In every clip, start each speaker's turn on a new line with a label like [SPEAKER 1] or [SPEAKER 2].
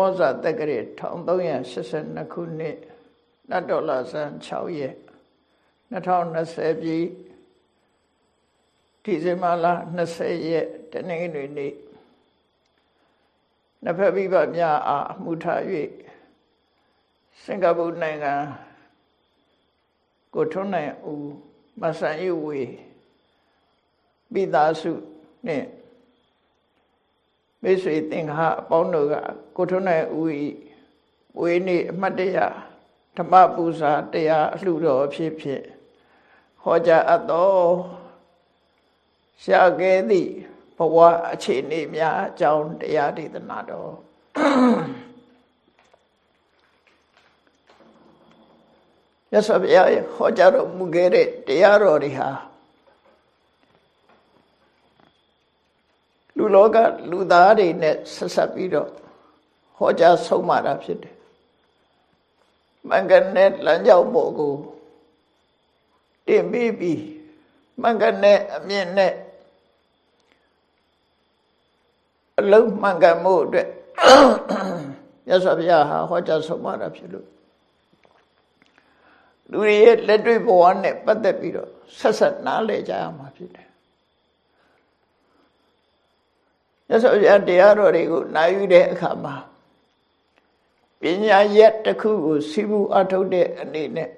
[SPEAKER 1] ပောဇာတက္ကရာ1382ခုနှစ်နတ်တော်လာဇန်6ရက်2020ပြည်ဒီဇင်ဘာလ20ရက်တနင်္ဂနွေနေ့နဖက်ပိပများအားအမှုထား၍စင်ကာပူနိုင်ငံကိုထွန်းနိုင်ဦးမဆန်ဤဝေပိသားစုနှင့် မိတ်ဆွေသင်္ဃာအပေါင်းတို့ကကိုထွန်းနိုင်ဦးဤဝေနေ့အမှတ်တရဓမ္မပူဇာတရားအလှတော်ဖြစ်ဖြစ်ဟောကြားအပ်တော်ရှာကဲသည့်ဘဝအခြေအနေများအကြောင်းတရားဒေသနာတော်ရသော်ဘုရားဟောကြားတော်မူခဲ့တဲ့တရားတော်တွေဟာ လူလောကလူသားတွေနဲ့ဆက်ဆက်ပြီးတော့ဟောကြားဆုံးမတာဖြစ်တယ်။မင်္ဂနဲ့လမ်းကြောင်းပေါ်ကိုတင်ပြီးပြီးမင်္ဂနဲ့အမြင့်နဲ့အလုံးမှန်ကန်မှုအတွက်မြတ်စွာဘုရားဟာဟောကြားဆုံးမတာဖြစ်လို့လူတွေရဲ့လက်တွေ့ဘဝနဲ့ပတ်သက်ပြီးတော့ဆက်ဆက်နားလည်ကြရမှာဖြစ်တယ် မြတ်စွာဘုရားတရားတော်တွေကိုနာယူတဲ့အခါမှာပညာရက်တစ်ခုကိုစီးပူအထုတ်တဲ့အနေနဲ့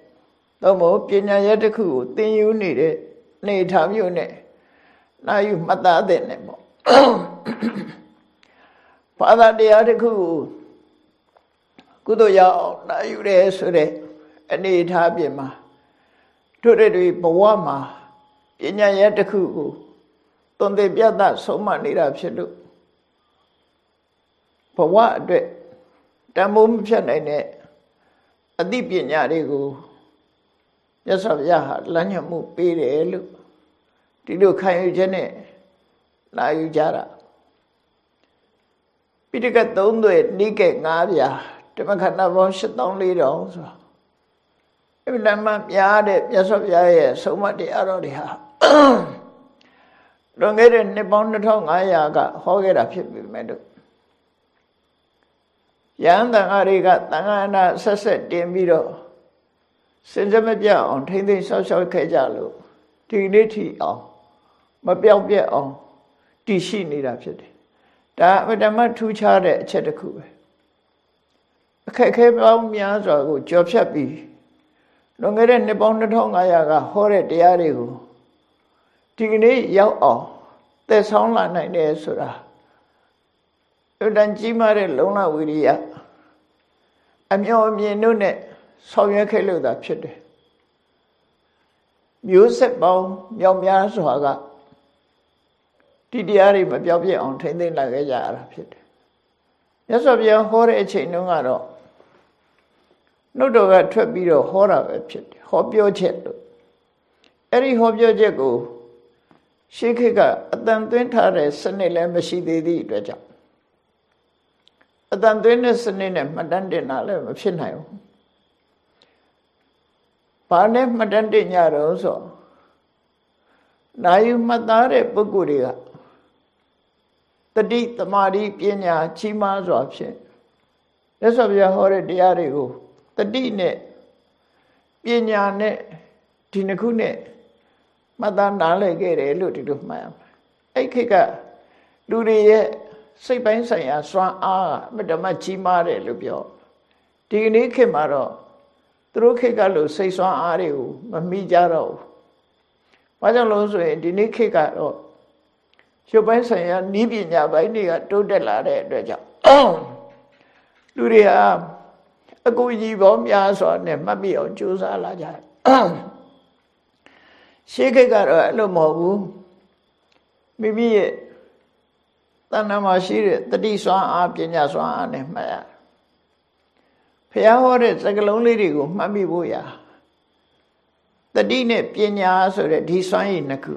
[SPEAKER 1] သို့မဟုတ်ပညာရက်တစ်ခုကိုသင်ယူနေတဲ့အနေထားမျိုးနဲ့နာယူမှတ်သားတဲ့နဲ့ပေါ့ဘာသာတရားတစ်ခုကိုကုသိုလ်ရအောင်နာယူတယ်ဆိုတဲ့အနေထားပြင်မှာတို့တွေဘဝမှာပညာရက်တစ်ခုကိုသွန်သင်ပြတ်ဆုံးမနေတာဖြစ်လို့ ဘဝအတွက်တန်ဖိုးမဖြတ်နိုင်တဲ့အသိပညာတွေကိုမြတ်စွာဘုရားဟာလမ်းညွှန်မှုပေးတယ်လို့ဒီလိုခံယူချက်နဲ့လာယူကြတာပိဋကတ်၃သွေနိကေ၅ပြာဓမ္မခန္ဓာပေါင်း၈၄000ဆိုအဲ့ဒီလမ်းမပြားတဲ့မြတ်စွာဘုရားရဲ့ဆုံးမတရားတော်တွေဟာလွန်ခဲ့တဲ့နှစ်ပေါင်း2500ကဟောခဲ့တာဖြစ်ပေမဲ့လို့ ယန္တန်အရိကသံဃာနာဆက်ဆက်တင်ပြီးတော့စင်စမပြအောင်ထိမ့်သိမ်းဆောက်ရှောက်ခဲ့ကြလို့ဒီနေ့ထိအောင်မပြောက်ပြက်အောင်တည်ရှိနေတာဖြစ်တယ်ဒါအမတမထူးခြားတဲ့အချက်တစ်ခုပဲအခက်ခဲပေါင်းများစွာကိုကြော်ဖြတ်ပြီးလွန်ခဲ့တဲ့နှစ်ပေါင်း2500ကဟောတဲ့တရားတွေကိုဒီကနေ့ရောက်အောင်သက်ဆောင်လာနိုင်တယ်ဆိုတာ အတန်ကြီးမားတဲ့လုံလဝိရိယအမျော်အမြင်တို့နဲ့ဆောင်ရွက်ခဲ့လို့သာဖြစ်တယ်မျိုးဆက်ပေါင်းမြောက်များစွာကဒီတရားတွေမပြောင်းပြအောင်ထိမ့်သိမ့်လာခဲ့ကြရတာဖြစ်တယ်မြတ်စွာဘုရားဟောတဲ့အချိန်တုန်းကတော့နှုတ်တော်ကထွက်ပြီးတော့ဟောတာပဲဖြစ်တယ်ဟောပြောချက်လို့အဲ့ဒီဟောပြောချက်ကိုရှေးခေတ်ကအတန်သွင်းထားတဲ့စနစ်လည်းမရှိသေးသည့်အတွက်ကြောင့် အတန်သွင်းတဲ့စနစ်နဲ့မှတ်တမ်းတင်တာလည်းမဖြစ်နိုင်ဘူး။ဘာနဲ့မှတ်တမ်းတင်ကြတော့ဆိုနာယူမှတ်သားတဲ့ပုဂ္ဂိုလ်တွေကတတိတမာတိပညာကြီးမားစွာဖြင့်လက်စော်ပြဟောတဲ့တရားတွေကိုတတိနဲ့ပညာနဲ့ဒီနှစ်ခုနဲ့မှတ်သားနားလည်ခဲ့တယ်လို့ဒီလိုမှတ်ရမှာအဲ့ခေတ်ကလူတွေရဲ့ စိတ်ပိုင်းဆိုင်ရာစွမ်းအားကဓမ္မကြီးမားတယ်လို့ပြောဒီကနေ့ခေတ်မှာတော့သူတို့ခေတ်ကလို့စိတ်စွမ်းအားတွေကိုမမိကြတော့ဘူး။ဘာကြောင့်လို့ဆိုရင်ဒီနေ့ခေတ်ကတော့ရုပ်ပိုင်းဆိုင်ရာနီးပညာပိုင်းတွေကတိုးတက်လာတဲ့အတွက်ကြောင့်လူတွေဟာအကူကြီးပေါင်းများစွာနဲ့မှတ်မိအောင်ကြိုးစားလာကြတယ်။ရှေးခေတ်ကတော့အဲ့လိုမဟုတ်ဘူး။မိမိရဲ့ တဏ္ဍာမှာရှိတဲ့တတိစွမ်းအားပညာစွမ်းအားနဲ့မှတ်ရဖះဟောတဲ့စကလုံးလေးတွေကိုမှတ်မိဖို့ရာတတိနဲ့ပညာဆိုတဲ့ဒီစွမ်းရည်နှစ်ခု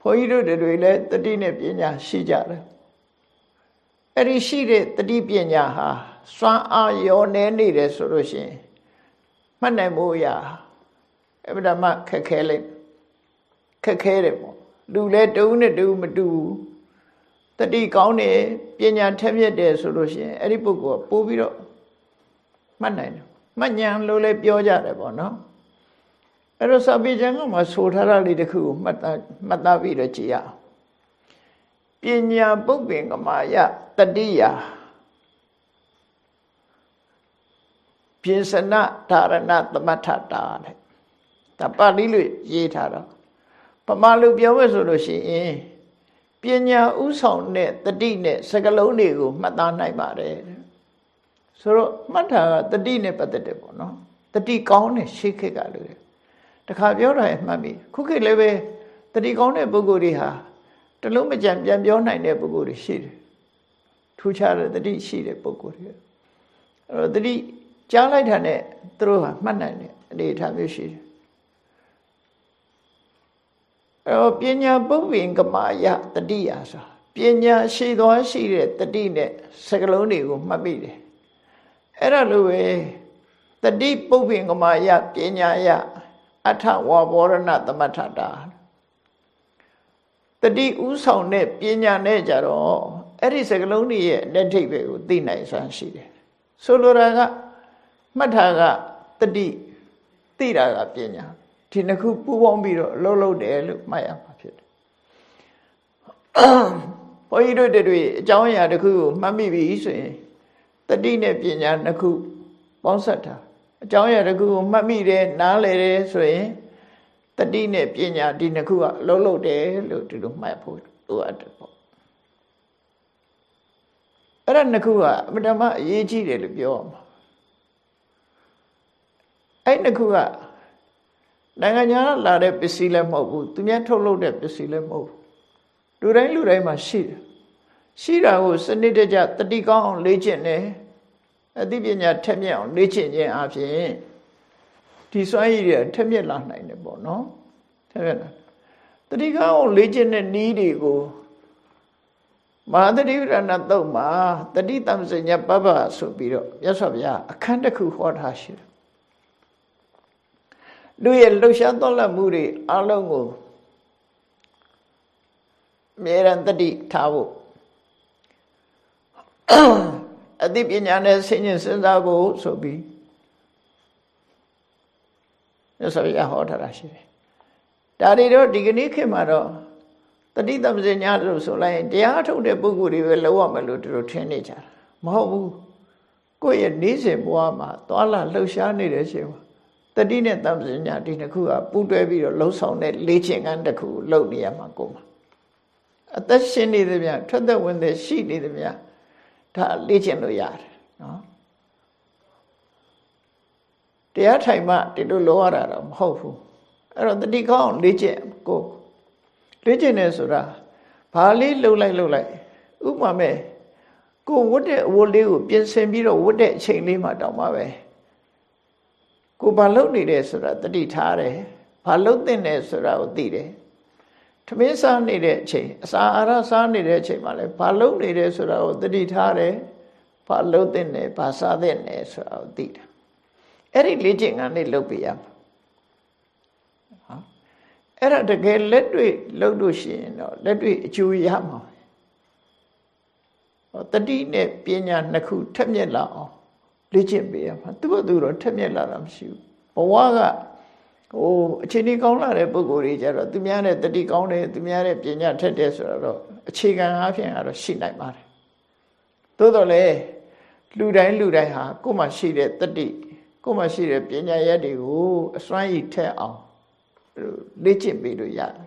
[SPEAKER 1] ဘုန်းကြီးတို့တွေလည်းတတိနဲ့ပညာရှိကြတယ်အဲ့ဒီရှိတဲ့တတိပညာဟာစွမ်းအားရောနေနေတယ်ဆိုလို့ရှိရင်မှတ်နိုင်ဖို့ရာအဗ္ဗဓမ္မခက်ခဲလိုက်ခက်ခဲတယ်ပေါ့လူလဲတူနဲ့တူမတူဘူး တတိကောင်းတယ်ပညာထက်မြက်တယ်ဆိုလို့ရှိရင်အဲ့ဒီပုဂ္ဂိုလ်ကပို့ပြီးတော့မှတ်နိုင်တယ်မှတ်ဉာဏ်လို့လည်းပြောကြတယ်ပေါ့နော်အဲ့တော့စာပေကျမ်းကမှဆိုထားတာလေးတစ်ခုကိုမှတ်သားမှတ်သားပြီးတော့ကြည်ရအောင်ပညာပုပ္ပင်ကမာယတတိယပြင်စနဓာရဏသမထတာတဲ့ဒါပါဠိလိုရေးထားတော့ပမာလိုပြောမယ်ဆိုလို့ရှိရင် ပညာဥဆောင်တဲ့တတိနဲ့စကလုံးတွေကိုမှတ်သားနိုင်ပါတယ်ဆိုတော့မှတ်တာကတတိနဲ့ပတ်သက်တယ်ပေါ့နော်တတိကောင်းတဲ့ရှေးခေတ်ကလို့တခါပြောတာမှတ်ပြီခုခေတ်လည်းပဲတတိကောင်းတဲ့ပုဂ္ဂိုလ်တွေဟာတလုံးမကြံပြန်ပြောနိုင်တဲ့ပုဂ္ဂိုလ်တွေရှိတယ်ထူးခြားတဲ့တတိရှိတဲ့ပုဂ္ဂိုလ်တွေအဲ့တော့တတိကြားလိုက်တာနဲ့သူတို့ဟာမှတ်နိုင်တဲ့အနေအထားမျိုးရှိတယ် အဲ့တော့ပညာပုပ္ပင်ကမာယတတိယဆိုပညာရှိသွားရှိတဲ့တတိနဲ့စကလုံးတွေကိုမှတ်မိတယ်အဲ့ဒါလိုပဲတတိပုပ္ပင်ကမာယပညာယအထဝါဘောရဏသမထတာတတိဥဆောင်တဲ့ပညာနဲ့ကြတော့အဲ့ဒီစကလုံးတွေရဲ့လက်ထိပ်ပဲကိုသိနိုင်စွမ်းရှိတယ်ဆိုလိုတာကမှတ်တာကတတိသိတာကပညာ ဒီနှစ်ခုပူးပေါင်းပြီးတော့လှုပ်လှုပ်တယ်လို့မှတ်ရမှာဖြစ်တယ်ဘုန်းကြီးတို့တွေအကြောင်းအရာတစ်ခုကိုမှတ်မိပြီဆိုရင်တတိနဲ့ပညာနှစ်ခုပေါင်းဆက်တာအကြောင်းအရာတစ်ခုကိုမှတ်မိတယ်နားလည်တယ်ဆိုရင်တတိနဲ့ပညာဒီနှစ်ခုကလှုပ်လှုပ်တယ်လို့ဒီလိုမှတ်ဖို့လိုအပ်တယ်ပေါ့အဲ့ဒါနှစ်ခုကအမတမအရေးကြီးတယ်လို့ပြောရမှာအဲ့နှစ်ခုက နိုင်ငံခြားလာတဲ့ပစ္စည်းလည်းမဟုတ်ဘူးသူများထုတ်လုပ်တဲ့ပစ္စည်းလည်းမဟုတ်ဘူးလူတိုင်းလူတိုင်းမှာရှိတယ်ရှိတာကိုစနစ်တကျတတိကောင်းအောင်လေ့ကျင့်တယ်အသိပညာထက်မြက်အောင်လေ့ကျင့်ခြင်းအပြင်ဒီစွမ်းရည်တွေထက်မြက်လာနိုင်တယ်ပေါ့နော်ထက်မြက်လာတတိကောင်းအောင်လေ့ကျင့်တဲ့နည်းတွေကိုမဟာတတိပရဏတုတ်မှာတတိတမ္စညပပ္ပဆိုပြီးတော့မြတ်စွာဘုရားအခန်းတစ်ခုဟောထားရှိတယ် လူရဲ့လှုပ်ရှားသွားလမှုတွေအလုံးကိုအမြဲတမ်းတတိထားဖို့အသိပညာနဲ့ဆင်ញင်စဉ်းစားဖို့ဆိုပြီးရသော်ရဟောထားတာရှိတယ်။ဒါတွေတော့ဒီကနေ့ခေတ်မှာတော့တတိတမစညာလို့ဆိုလိုက်ရင်တရားထုတ်တဲ့ပုဂ္ဂိုလ်တွေပဲလောက်ရမယ်လို့သူတို့ထင်နေကြတာမဟုတ်ဘူး။ကိုယ့်ရဲ့နေစဉ်ဘဝမှာသွာလာလှုပ်ရှားနေတဲ့အချိန်မှာ တတိနဲ့တမ္ပဇညာဒီနှစ်ခုကပူးတွဲပြီးတော့လှုပ်ဆောင်တဲ့လေ့ကျင့်ခန်းတစ်ခုလုပ်နေရမှာကိုမှာအသက်ရှင်နေသမျှထွက်သက်ဝင်သက်ရှိနေသမျှဒါလေ့ကျင့်လို့ရတယ်နော်တရားထိုင်မှဒီလိုလောရတာတော့မဟုတ်ဘူးအဲ့တော့တတိကောင်းလေ့ကျင့်ကိုလေ့ကျင့်နေဆိုတာဘာလေးလှုပ်လိုက်လှုပ်လိုက်ဥပမာမဲ့ကိုဝတ်တဲ့အဝတ်လေးကိုပြင်ဆင်ပြီးတော့ဝတ်တဲ့အချိန်လေးမှတောင်းပါပဲ ကိုဘာလုပ်နေတယ်ဆိုတာတတိထားတယ်ဘာလုပ်သင့်တယ်ဆိုတာကိုသိတယ်ထမင်းစားနေတဲ့အချိန်အစာအာဟာရစားနေတဲ့အချိန်မှာလည်းဘာလုပ်နေတယ်ဆိုတာကိုတတိထားတယ်ဘာလုပ်သင့်တယ်ဘာစားသင့်တယ်ဆိုတာကိုသိတာအဲ့ဒီလေ့ကျင့်ခန်းလေးလုပ်ပြရမှာဟာအဲ့ဒါတကယ်လက်တွေ့လုပ်လို့ရှိရင်တော့လက်တွေ့အကျိုးရမှာဟောတတိနဲ့ပညာနှစ်ခုထက်မြက်လာအောင် လေ့ကျင့်ပေးရမှာသူ့ဘသူတော့ထက်မြက်လာတာမရှိဘူးဘဝကဟိုအချိန်ကြီးကောင်းလာတဲ့ပုံကိုယ်ကြီးကြတော့သူများနဲ့တတိကောင်းတယ်သူများနဲ့ပညာထက်တယ်ဆိုတော့အခြေခံအားဖြင့်ကတော့ရှိနိုင်ပါတယ်သို့တော်လည်းလူတိုင်းလူတိုင်းဟာကိုယ်မှရှိတဲ့တတိကိုယ်မှရှိတဲ့ပညာရက်တွေကိုအစွမ်းရည်ထက်အောင်လေ့ကျင့်ပေးလို့ရတယ်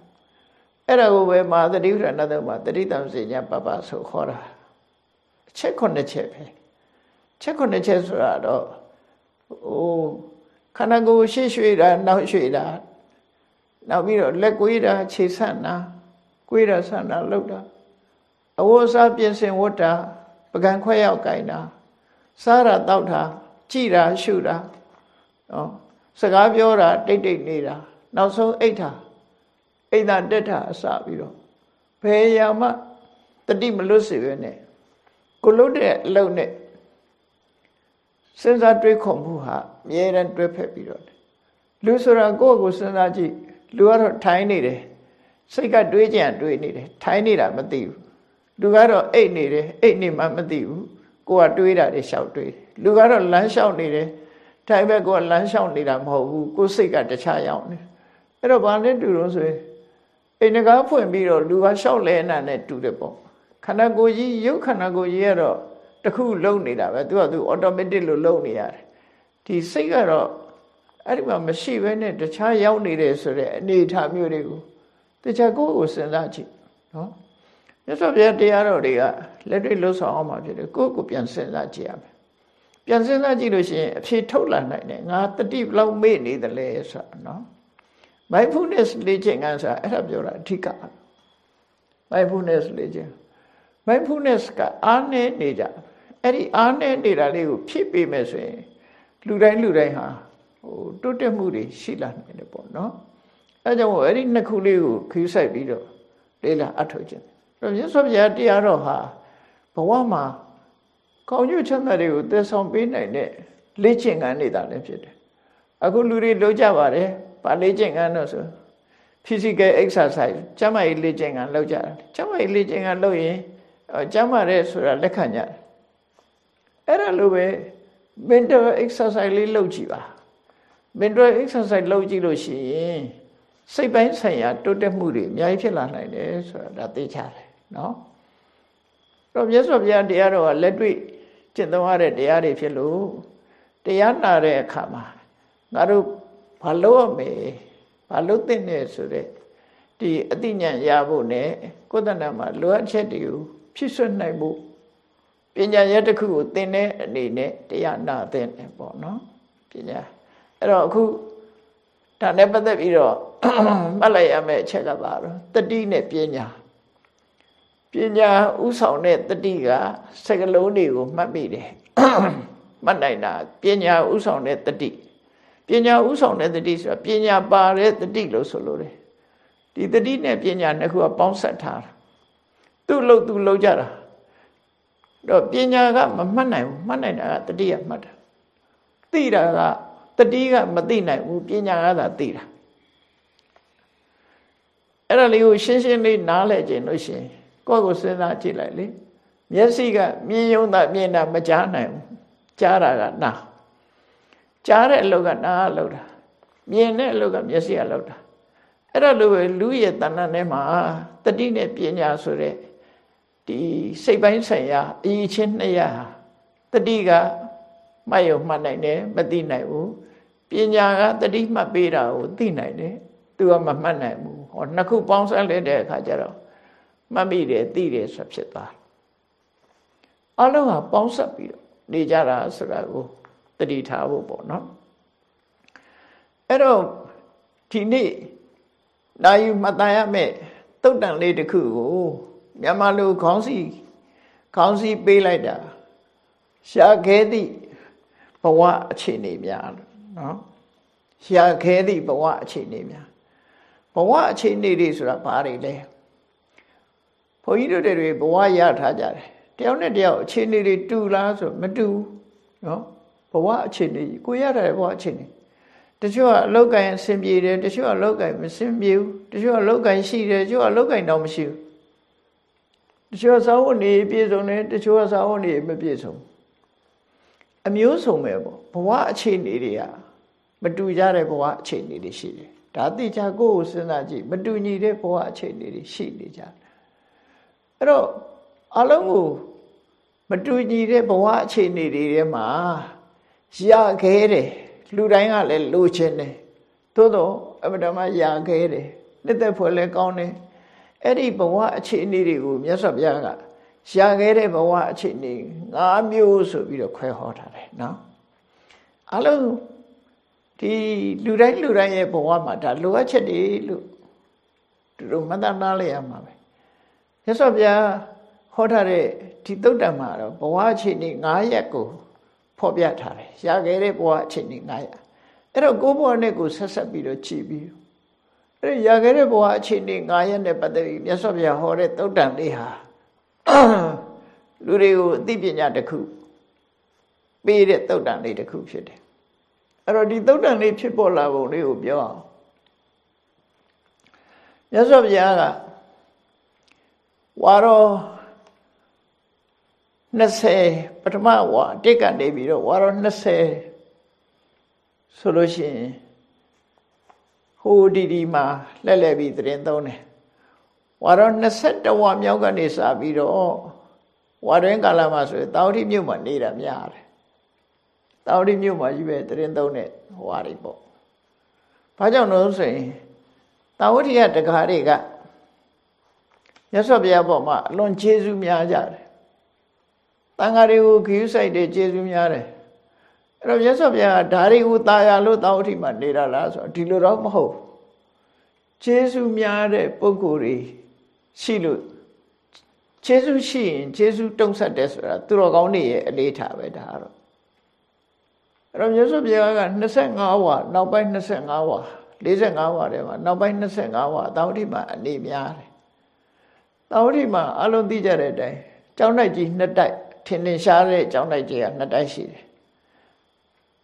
[SPEAKER 1] အဲ့ဒါကိုပဲမာသတိပ္ပဏ္ဍမှာတတိတံစေညာပပဆိုခေါ်တာအချက်ခုနှစ်ချက်ပဲ ချက်ခုနှစ်ချက်ဆိုတာတော့ဟိုခန္ဓာကိုယ်ရှေ့ရွှေ့တာနောက်ရွှေ့တာနောက်ပြီးတော့လက်ကွေးတာခြေဆန့်တာကွေးတာဆန့်တာလှုပ်တာအဝတ်အစားပြင်ဆင်ဝတ်တာပကံခွဲရောက်ကင်တာစားတာတောက်တာကြည်တာရှုတာနော်စကားပြောတာတိတ်တိတ်နေတာနောက်ဆုံးအိတ်တာအိတ်တာတက်တာအစပြီးတော့ဘယ်ရာမှတတိမလွတ်စေပဲနဲ့ကိုလွတ်တဲ့အလုပ်နဲ့ စဉ်းစားတွေးခေါ်မှုဟာအမြဲတမ်းတွဲဖက်ပြီးတော့လူဆိုတာကိုယ့်ကိုစဉ်းစားကြည့်လူကတော့ထိုင်နေတယ်စိတ်ကတွေးကြံတွေးနေတယ်ထိုင်နေတာမသိဘူးလူကတော့အိတ်နေတယ်အိတ်နေမှမသိဘူးကိုကတွေးတာတွေရှောက်တွေးတယ်လူကတော့လမ်းလျှောက်နေတယ်ထိုင်ဘက်ကိုကလမ်းလျှောက်နေတာမဟုတ်ဘူးကိုစိတ်ကတခြားရောက်နေအဲ့တော့ဘာလဲတူလို့ဆိုရင်အိမ်ကားဖွင့်ပြီးတော့လူကလျှောက်လဲနာနဲ့တူတယ်ပေါ့ခန္ဓာကိုယ်ကြီးရုပ်ခန္ဓာကိုယ်ကြီးကတော့ တခုလုံနေတာပဲသူကသူ automatic လို့လုံနေရတယ်ဒီစိတ်ကတော့အဲ့ဒီမှာမရှိဘဲနဲ့တခြားရောက်နေတယ်ဆိုတဲ့အနေအထားမျိုးတွေကိုတခြားကိုယ်ကိုစဉ်းစားကြည့်နော်မြတ်စွာဘုရားတရားတော်တွေကလက်တွေ့လှုပ်ဆောင်အောင်မှာဖြစ်တယ်ကိုယ့်ကိုပြန်စဉ်းစားကြည့်ရမယ်ပြန်စဉ်းစားကြည့်လို့ရှိရင်အဖြေထုတ်လာနိုင်တယ်ငါတတိဘလောက်မေ့နေတယ်လဲဆိုတာနော် mindfulness လေ့ကျင့်ခန်းဆိုတာအဲ့ဒါပြောတာအဓိက mindfulness လေ့ကျင့် mindfulness ကအားနည်းနေကြ အဲ့ဒီအားနည်းနေတာလေးကိုဖြည့်ပေးမယ်ဆိုရင်လူတိုင်းလူတိုင်းဟာဟိုတိုးတက်မှုတွေရှိလာနိုင်တယ်ပေါ့နော်အဲကြောင့်အဲ့ဒီနှစ်ခုလေးကိုခီးဆိုင်ပြီးတော့လေးလာအထောက်ခြင်းအဲ့မြတ်စွာဘုရားတရားတော်ဟာဘဝမှာကောင်းကျိုးချမ်းသာတွေကိုသယ်ဆောင်ပေးနိုင်တဲ့လေ့ကျင့်ခန်းနေတာလည်းဖြစ်တယ်အခုလူတွေလုပ်ကြပါတယ်ပါလေ့ကျင့်ခန်းတော့ဆို physical exercise ကျန်းမာရေးလေ့ကျင့်ခန်းလုပ်ကြတယ်ကျန်းမာရေးလေ့ကျင့်ခန်းလုပ်ရင်ကျန်းမာတဲ့ဆိုတာလက်ခံကြတယ် အဲ့ဒါလိုပဲ mental exercise လေးလုပ်ကြည့်ပါ mental exercise လုပ်ကြည့်လို့ရှိရင်စိတ်ပိုင်းဆိုင်ရာတိုးတက်မှုတွေအများကြီးဖြစ်လာနိုင်တယ်ဆိုတာဒါသိချတယ်နော်တော့မြတ်စွာဘုရားတရားတော်ကလက်တွေ့ကျင့်သုံးရတဲ့တရားတွေဖြစ်လို့တရားနာတဲ့အခါမှာငါတို့ဘာလို့ရမေဘာလို့သိနေဆိုတဲ့ဒီအတိညာရဖို့ ਨੇ ကိုယ်တဏ္ဍမှာလိုအပ်ချက်တွေကိုဖြစ်ဆွနိုင်ဖို့ပ ညာရက်တစ်ခုကိုသင်တဲ့အနေနဲ့တရားနာသင်တယ်ပေါ့နော်ပညာအဲ့တော့အခုဒါနဲ့ပတ်သက်ပြီးတော့မှတ်လိုက်ရမယ့်အချက်ကပါတော့တတိနဲ့ပညာပညာဥဆောင်တဲ့တတိကစကလုံးတွေကိုမှတ်မိတယ်မှတ်နိုင်တာပညာဥဆောင်တဲ့တတိပညာဥဆောင်တဲ့တတိဆိုတာပညာပါတဲ့တတိလို့ဆိုလို့တယ်ဒီတတိနဲ့ပညာနှစ်ခုကပေါင်းဆက်ထားတာသူ့လို့သူ့လို့ကြတာ တော့ပညာကမမှတ်နိုင်ဘူးမှတ်နိုင်တာကတတိကမှတ်တာသိတာကတတိကမသိနိုင်ဘူးပညာကသာသိတာအဲ့ဒါလေးကိုရှင်းရှင်းလေးနားလည်ခြင်းလို့ရှိရင်ကိုယ့်ကိုစဉ်းစားကြည့်လိုက်လေမျက်စိကမြင်ယုံတာမြင်တာမကြားနိုင်ဘူးကြားတာကနားကြားတဲ့အလုပ်ကနားကလုပ်တာမြင်တဲ့အလုပ်ကမျက်စိကလုပ်တာအဲ့ဒါလိုပဲလူရဲ့တဏ္ဍာထဲမှာတတိနဲ့ပညာဆိုတဲ့ ဒီစိတ်ပိုင်းဆိုင်ရာအရေးချင်းနှစ်ရဟာတတိကမှတ်ရုံမှတ်နိုင်တယ်မသိနိုင်ဘူးပညာကတတိမှတ်ပေးတာကိုသိနိုင်တယ်သူကမမှတ်နိုင်ဘူးဟောနှစ်ခုပေါင်းစပ်လိုက်တဲ့အခါကျတော့မှတ်မိတယ်သိတယ်ဆိုဖြစ်သွားအလုံးဟာပေါင်းစပ်ပြီးတော့နေကြတာဆိုတာကိုတတိထားဖို့ပေါ့နော်အဲ့တော့ဒီနေ့နိုင်ယူမှတ်သားရမယ့်တုတ်တန်လေးတစ်ခုကို မြန်မာလူခေါင်းစီခေါင်းစီပေးလိုက်တာရှာခဲသည့်ဘဝအခြေအနေများနော်ရှာခဲသည့်ဘဝအခြေအနေများဘဝအခြေအနေတွေဆိုတာဘာတွေလဲဘုန်းကြီးတို့တွေဘဝရထားကြတယ်တယောက်နဲ့တယောက်အခြေအနေတွေတူလားဆိုမတူနော်ဘဝအခြေအနေကိုရတဲ့ဘဝအခြေအနေတချို့ကအလောက်ကင်အဆင်ပြေတယ်တချို့ကအလောက်ကင်မဆင်ပြေဘူးတချို့ကအလောက်ကင်ရှိတယ်တချို့ကအလောက်ကင်တော့မရှိဘူး တချို့စာဝတ်နေပြည့်စုံတယ်တချို့ကစာဝတ်နေမပြည့်စုံအမျိုးစုံပဲပေါ့ဘဝအခြေအနေတွေကမတူကြတဲ့ဘဝအခြေအနေတွေရှိတယ်ဒါသိချာကိုယ့်ကိုစဉ်းစားကြည့်မတူညီတဲ့ဘဝအခြေအနေတွေရှိနေကြတယ်အဲ့တော့အလုံးကိုမတူညီတဲ့ဘဝအခြေအနေတွေထဲမှာရခဲတယ်လူတိုင်းကလည်းလိုချင်တယ်သို့တော့အမတမရခဲတယ်နှစ်သက်ဖွယ်လည်းကောင်းတယ် အဲ့ဒီဘဝအခြေအနေတွေကိုမြတ်စွာဘုရားကရှာခဲ့တဲ့ဘဝအခြေအနေ၅မျိုးဆိုပြီးတော့ခွဲဟောထားတယ်နော်အလုံးဒီလူတိုင်းလူတိုင်းရဲ့ဘဝမှာဒါလိုအပ်ချက်တွေလို့သူတို့မှတ်သားနားလည်ရမှာပဲမြတ်စွာဘုရားဟောထားတဲ့ဒီသုတ်တံမှာတော့ဘဝအခြေအနေ၅ရက်ကိုဖော်ပြထားတယ်ရှာခဲ့တဲ့ဘဝအခြေအနေ900အဲ့တော့ကိုယ်ဘဝနဲ့ကိုဆက်ဆက်ပြီးတော့ကြည်ပြီး အဲ့ရခဲ့တဲ့ဘဝအခြေအနေ900နဲ့ပတ်သက်ပြီးမြတ်စွာဘုရားဟောတဲ့သုတ်တံလေးဟာလူတွေကိုအသိပညာတစ်ခုပေးတဲ့သုတ်တံလေးတစ်ခုဖြစ်တယ်အဲ့တော့ဒီသုတ်တံလေးဖြစ်ပေါ်လာပုံလေးကိုပြောအောင်မြတ်စွာဘုရားကဝါရော20ပထမဝါတစ်ကနေပြီးတော့ဝါတော့20ဆိုလို့ရှိရင် ဟိုဒီဒီမှာလှည့်လှည့်ပြီးသတင်းသုံးတယ်ဝါတော့21ဝါမြောက်ကနေစပြီးတော့ဝါတွင်းကာလမှာဆိုရင်တာဝတိမြို့မှာနေတာများတယ်တာဝတိမြို့မှာကြီးပဲသတင်းသုံးတဲ့ဟွာတွေပေါ့ဘာကြောင့်လို့ဆိုရင်တာဝတိကတကားတွေကမြတ်စွာဘုရားပေါ်မှာအလွန်ကျေးဇူးများကြတယ်တန်ဃာတွေကိုခရူးဆိုင်တွေကျေးဇူးများတယ် အဲ့တော့မြတ်စွာဘုရားကဒါရီဟူတာယာလို့တောင်းအထိမှနေတာလားဆိုတော့ဒီလိုတော့မဟုတ်ကျေးဇူးများတဲ့ပုဂ္ဂိုလ်တွေရှိလို့ကျေးဇူးရှိရင်ကျေးဇူးတုံ့ဆက်တယ်ဆိုတာသူတော်ကောင်းတွေရဲ့အလေးထားပဲဒါကတော့အဲ့တော့မြတ်စွာဘုရားက25ဝါနောက်ပိုင်း25ဝါ45ဝါထဲမှာနောက်ပိုင်း25ဝါတောင်းထိမှအနေများတယ်တောင်းထိမှအလုံးသိကြတဲ့အတိုင်းကျောင်းတိုက်ကြီးနှစ်တိုက်ထင်ထင်ရှားတဲ့ကျောင်းတိုက်ကြီးကနှစ်တိုက်ရှိတယ်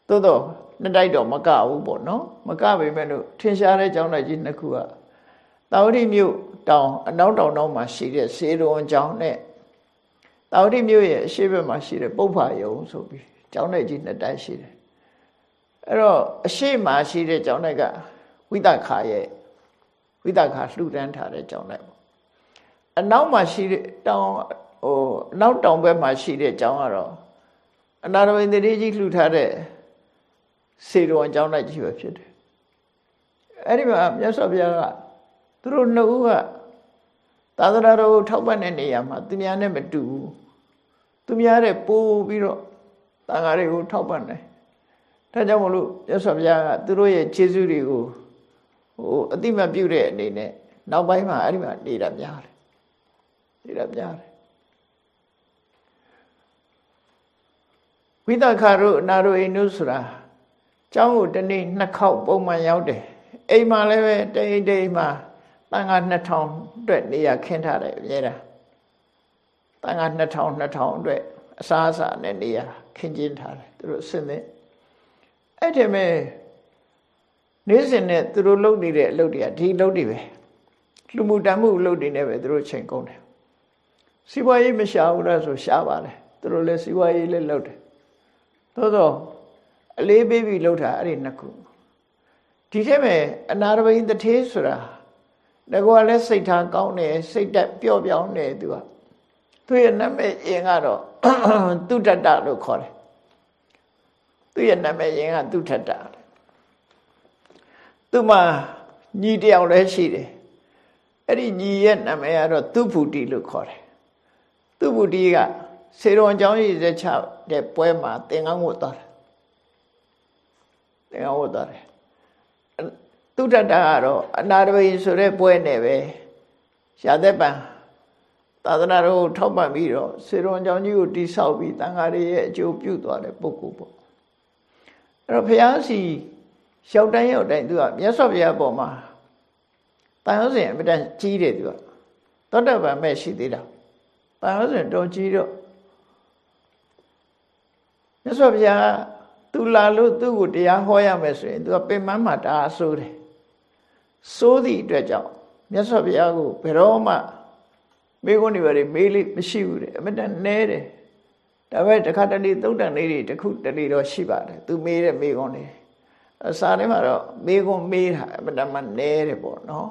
[SPEAKER 1] သို့တော့နှစ်တိုက်တော့မကဘူးပေါ့နော်မကပေမဲ့လို့ထင်ရှားတဲ့ကျောင်းတိုက်ကြီးနှစ်ခုကတာဝတိမြို့တောင်အနောက်တောင်တော့မှာရှိတဲ့စေရွန်ကျောင်းနဲ့တာဝတိမြို့ရဲ့အရှိဘက်မှာရှိတဲ့ပုပ္ဖာယုံဆိုပြီးကျောင်းတိုက်ကြီးနှစ်တိုက်ရှိတယ်အဲ့တော့အရှိမှာရှိတဲ့ကျောင်းတိုက်ကဝိသခာရဲ့ဝိသခာလှူဒန်းထားတဲ့ကျောင်းတိုက်ပေါ့အနောက်မှာရှိတဲ့တောင်ဟိုအနောက်တောင်ဘက်မှာရှိတဲ့ကျောင်းကတော့အနာရဝိန္ဒရီကြီးလှူထားတဲ့ စေတော်ကျောင်းတိုက်ကြီးပဲဖြစ်တယ်အဲ့ဒီမှာမြတ်စွာဘုရားကသူတို့နှစ်ဦးကသာသနာတော်ကိုထောက်ပံ့တဲ့နေရာမှာသူများနဲ့မတူဘူးသူများတဲ့ပိုးပြီးတော့တန်ဃာတွေကိုထောက်ပံ့တယ်ဒါကြောင့်မလို့မြတ်စွာဘုရားကသူတို့ရဲ့ခြေစွတွေကိုဟိုအတိမပြုတဲ့အနေနဲ့နောက်ပိုင်းမှာအဲ့ဒီမှာနေတာများတယ်နေတာများတယ်ဝိသခါတို့အနာတို့အိမ်တို့ဆိုတာ ကျောင်းကိုတနေ့နှစ်ခေါက်ပုံမှန်ရောက်တယ်အိမ်မှာလည်းပဲတိမ်တိမ်မှာတန်ခါ2000အတွက်နေရာခင်းထားတယ်အများတာတန်ခါ2000 2000အတွက်အစားအစာနဲ့နေရာခင်းကျင်းထားတယ်သူတို့အစင်းနဲ့အဲ့ဒီမဲ့နေ့စဉ်နဲ့သူတို့လုပ်နေတဲ့အလုပ်တွေကဒီလုပ်တွေပဲလူမှုတမ်းမှုအလုပ်တွေနဲ့ပဲသူတို့ချိန်ကုန်တယ်စီးပွားရေးမရှာဘူးလားဆိုရှားပါတယ်သူတို့လည်းစီးပွားရေးလည်းလုပ်တယ်သို့တော့ အလေးပေးပြီးလုပ်တာအဲ့ဒီနှစ်ခုဒီထက်မဲ့အနာရဘိန်တထေးဆိုတာငါကလည်းစိတ်ထားကောင်းတယ်စိတ်တက်ပျော့ပြောင်းတယ်သူကသူရဲ့နာမည်အင်ကတော့သူတတလို့ခေါ်တယ်သူရဲ့နာမည်ရင်ကသူထတသူမှညီတယောက်လည်းရှိတယ်အဲ့ဒီညီရဲ့နာမည်ကတော့သူဖူတီလို့ခေါ်တယ်သူဖူတီကစေတော်အကြောင်းရည်သက်ချတဲ့ပွဲမှာသင်္ကန်းဝတ်သွားတယ် သင်္ကန်းဝတ်သွားတယ်သူထတကတော့အနာတပိဆိုတဲ့ပွဲနဲ့ပဲရှားသက်ပံသာသနာတော်ကိုထောက်ပံ့ပြီးတော့စေတော်အကြောင်းကြီးကိုတိဆောက်ပြီးတန်ဃာတွေရဲ့အကျိုးပြုသွားတဲ့ပုဂ္ဂိုလ်ပေါ့အဲ့တော့ဘုရားစီရောက်တိုင်းရောက်တိုင်းသူကမြတ်စွာဘုရားပေါ်မှာတန်ရုံးစဉ်အမြဲတမ်းကြီးတယ်သူကသောတပန်မဲ့ရှိသေးတာတန်ရုံးစဉ်တော်ကြီးတော့မြတ်စွာဘုရား သူလာလို့သူ့ကိုတရားဟောရမယ်ဆိုရင်သူကပင်မမှာတအားဆိုးတယ်စိုးသည့်အတွက်ကြောင့်မြတ်စွာဘုရားကိုဘယ်တော့မှမေးခွန်းတွေပဲမေးလိမရှိဘူးတဲ့အမြဲတမ်းနဲတယ်ဒါပေမဲ့တစ်ခါတလေသုတ်တန်လေးတွေတစ်ခုတလေတော့ရှိပါတယ်သူမေးတဲ့မေးခွန်းတွေစာထဲမှာတော့မေးခွန်းမေးတာအမှန်တမ်းနဲတယ်ပေါ့နော်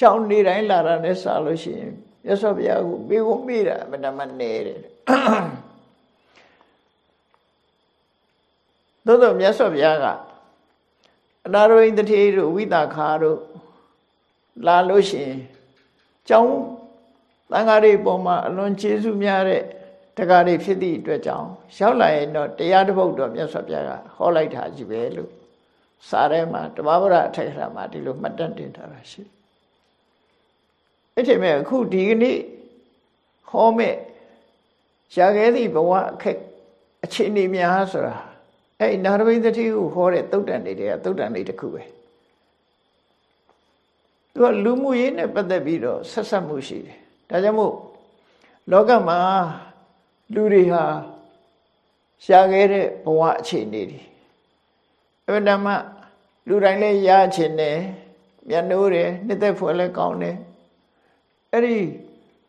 [SPEAKER 1] ကြောင်းနေတိုင်းလာတာနဲ့စာလို့ရှိရင်မြတ်စွာဘုရားကိုမေးခွန်းမေးတာအမှန်တမ်းနဲတယ် သို့တော့မြတ်စွာဘုရားကအနာရဝိတ္တိတို့ဝိသခါတို့လာလို့ရှိရင်ကျောင်းတန်ဃာတွေပုံမှာအလွန်ကျေးဇူးများတဲ့တက္ကရာဖြစ်သည့်အတွက်ကြောင့်ရောက်လာရင်တော့တရားတစ်ပုဒ်တော့မြတ်စွာဘုရားကဟောလိုက်တာကြီးပဲလို့စာထဲမှာဓမ္မပဒအထက်ကရာမှာဒီလိုမှတ်တမ်းတင်ထားတာရှိအဲ့ဒီမဲ့အခုဒီကနေ့ဟောမဲ့ရှားခဲ့သည့်ဘဝအခက်အခြေအနေများဆိုတာ အဲ့နာရဝိသတိကိုဟောတဲ့တုတ်တန်တွေကတုတ်တန်တွေတစ်ခုပဲသူကလူမှုရေးနဲ့ပတ်သက်ပြီးတော့ဆက်ဆက်မှုရှိတယ်ဒါကြောင့်မို့လောကမှာလူတွေဟာရှားခဲ့တဲ့ဘဝအခြေအနေတွေအဲ့ဒါမှလူတိုင်းလည်းရချင်တယ်မျက်နှိုးတယ်နှစ်သက်ဖွယ်လည်းကောင်းတယ်အဲ့ဒီ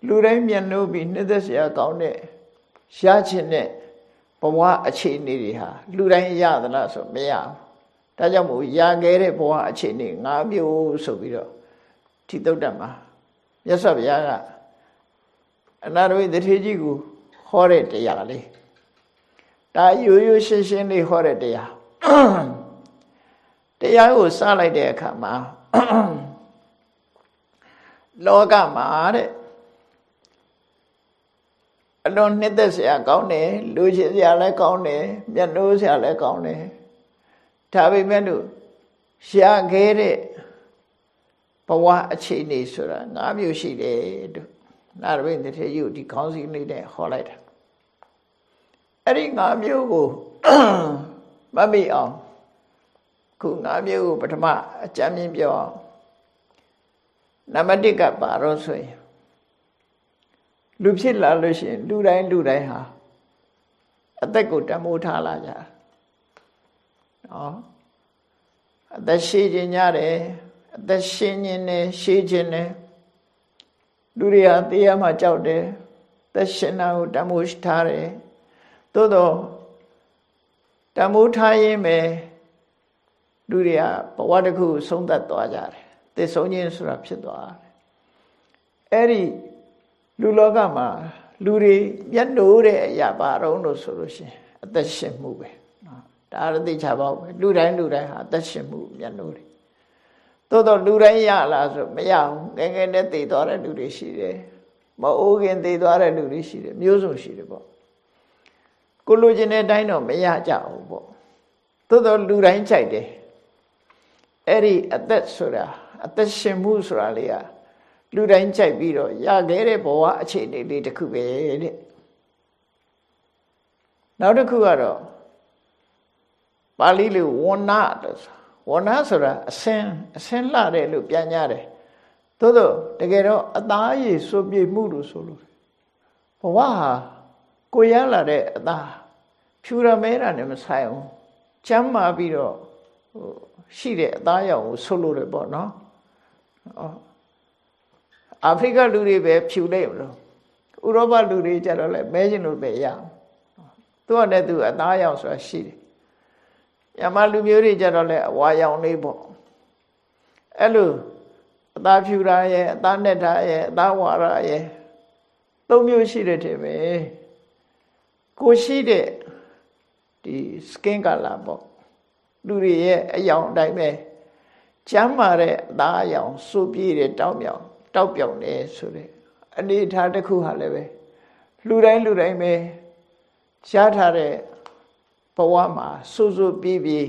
[SPEAKER 1] လူတိုင်းမျက်နှိုးပြီးနှစ်သက်စရာကောင်းတဲ့ရခြင်းနဲ့ ဘဝအခြေအနေတွေဟာလူတိုင်းရသလားဆိုမရဘူးဒါကြောင့်မို့ရခဲ့တဲ့ဘဝအခြေအနေ၅မျိုးဆိုပြီးတော့ထိတုတ်တတ်မှာမြတ်စွာဘုရားကအနာရဝိတထေကြီးကိုဟောတဲ့တရားလေးဒါရိုးရိုးရှင်းရှင်းလေးဟောတဲ့တရားတရားကိုစလိုက်တဲ့အခါမှာလောကမှာတဲ့ အလွန်နှစ်သက်စရာကောင်းတယ်လူချင်စရာလည်းကောင်းတယ်မျက်နှိုးစရာလည်းကောင်းတယ်ဒါပေမဲ့လို့ရှားခဲ့တဲ့ဘဝအခြေအနေဆိုတာ၅မျိုးရှိတယ်တို့နာရဝိတ္ထေယုဒီခေါင်းစည်းလေးနဲ့ဟောလိုက်တာအဲ့ဒီ၅မျိုးကိုမမိအောင်ခု၅မျိုးကိုပထမအကြမ်းမြင်ပြောအောင်နံပါတ်1ကပါတော့ဆိုရင် လူဖြစ်လာလို့ရှိရင်လူတိုင်းလူတိုင်းဟာအသက်ကိုတမိုးထားလာကြနော်အသက်ရှိခြင်းညတယ်အသက်ရှင်ခြင်းနဲ့ရှိခြင်းနဲ့လူတွေဟာတရားမှကြောက်တယ်သက်ရှင်တာကိုတမိုးထားတယ်သို့တော့တမိုးထားရင်ပဲလူတွေကဘဝတစ်ခု ဆုံးသက်သွားကြတယ်သစ္ဆုံးခြင်းဆိုတာဖြစ်သွားတယ်အဲ့ဒီ လူလောကမှာလူတွေမျက်နှိုးတဲ့အရာပါတော့လို့ဆိုလို့ရှိရင်အသက်ရှင်မှုပဲနော်ဒါရသိချပါပဲလူတိုင်းလူတိုင်းဟာအသက်ရှင်မှုမျက်နှိုးတွေသို့တော့လူတိုင်းရလားဆိုမရဘူးငယ်ငယ်နဲ့တည်သွားတဲ့လူတွေရှိတယ်မအိုးခင်တည်သွားတဲ့လူတွေရှိတယ်မျိုးစုံရှိတယ်ပေါ့ကိုလိုချင်တဲ့အတိုင်းတော့မရကြဘူးပေါ့သို့တော့လူတိုင်းကြိုက်တယ်အဲ့ဒီအသက်ဆိုတာအသက်ရှင်မှုဆိုတာလေးက လူတိုင်းကြိုက်ပြီးတော့ရခဲ့တဲ့ဘဝအခြေအနေလေးတစ်ခုပဲတဲ့နောက်တစ်ခုကတော့ပါဠိလိုဝဏလို့ဆိုဝဏဆိုတာအစင်အစင်လှတယ်လို့ပြန်ကြတယ်သို့တော့တကယ်တော့အသားရည်စွပြေမှုလို့ဆိုလို့ဘဝဟာကိုရလာတဲ့အသားဖြူရမဲတာနဲ့မဆိုင်ဘူးချမ်းမာပြီးတော့ဟိုရှိတဲ့အသားရောင်ကိုဆုပ်လို့တယ်ပေါ့နော် အာဖရိကလူတွေပဲဖြူလိုက်မလို့ဥရောပလူတွေကြတော့လဲမဲခြင်းလို့ပဲရအောင်သူကလည်းသူအသားရောင်ဆိုတာရှိတယ်ညမလူမျိုးတွေကြတော့လဲအဝါရောင်လေးပေါ့အဲ့လိုအသားဖြူတာရဲ့အသားနဲ့တာရဲ့အသားဝါရရဲ့သုံးမျိုးရှိတယ်ထင်ပဲကိုရှိတဲ့ဒီ skin color ပေါ့လူတွေရဲ့အယောင်အတိုင်းပဲကျမ်းမာတဲ့အသားအယောင်စူပြေးတဲ့တောက်မြောင် တောက်ပြောင်တယ်ဆိုတဲ့အနေထားတစ်ခုဟာလည်းပဲလူတိုင်းလူတိုင်းပဲရှားထားတဲ့ဘဝမှာစူးစူးပြေးပြေး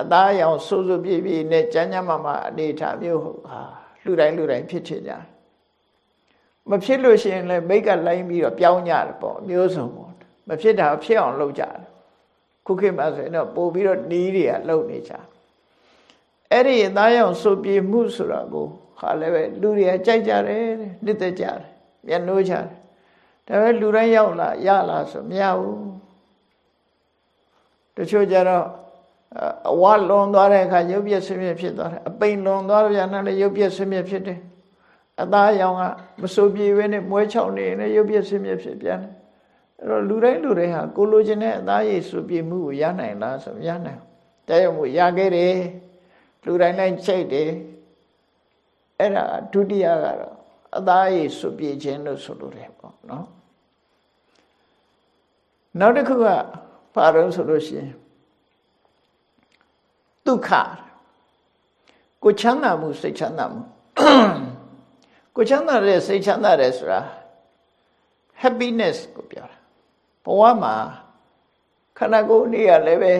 [SPEAKER 1] အသားအယောင်စူးစူးပြေးပြေးနဲ့ကျမ်းကျမ်းမာမာအနေထားမျိုးဟုတ်ဟာလူတိုင်းလူတိုင်းဖြစ်ချင်ကြမဖြစ်လို့ရှိရင်လည်းမိတ်ကလိုင်းပြီးတော့ပြောင်းကြတယ်ပေါ့မျိုးစုံပေါ့မဖြစ်တာဖြစ်အောင်လုပ်ကြတယ်ခုခေတ်မှာဆိုရင်တော့ပို့ပြီးတော့နီးတွေကလုံနေကြ အဲ့ဒီအသားရောင်စုပ်ပြေမှုဆိုတာကိုဟာလည်းပဲလူတွေကကြိုက်ကြတယ်နှစ်သက်ကြတယ်မျက်နှိုးကြတယ်ဒါပေမဲ့လူတိုင်းရောက်လာရလာဆိုမရဘူးတချို့ကြတော့အဝလွန်သွားတဲ့အခါရုပ်ပြည့်ဆွေးမြဲဖြစ်သွားတယ်အပိန်လွန်သွားတဲ့ပြန်လည်းရုပ်ပြည့်ဆွေးမြဲဖြစ်တယ်အသားရောင်ကမစိုးပြေဘဲနဲ့မွဲချောက်နေနေရုပ်ပြည့်ဆွေးမြဲဖြစ်ပြန်တယ်အဲ့တော့လူတိုင်းလူတိုင်းဟာကိုလိုချင်တဲ့အသားရည်ဆိုပြေမှုကိုရနိုင်လားဆိုမရနိုင်ဘူးတဲ့မှုရခဲ့တယ် လူတိုင်းတိုင်းချိတ်တယ်အဲ့ဒါဒုတိယကတော့အသားရည်ဆိုပြေခြင်းလို့ဆိုလိုတယ်ပေါ့နော်နောက်တစ်ခုကဘာလို့ဆိုလို့ရှိရင်ဒုက္ခကိုချမ်းသာမှုစိတ်ချမ်းသာမှုကိုချမ်းသာတဲ့စိတ်ချမ်းသာတဲ့ဆိုတာ happiness ကိုပြောတာဘဝမှာခန္ဓာကိုယ်နေရလည်းပဲ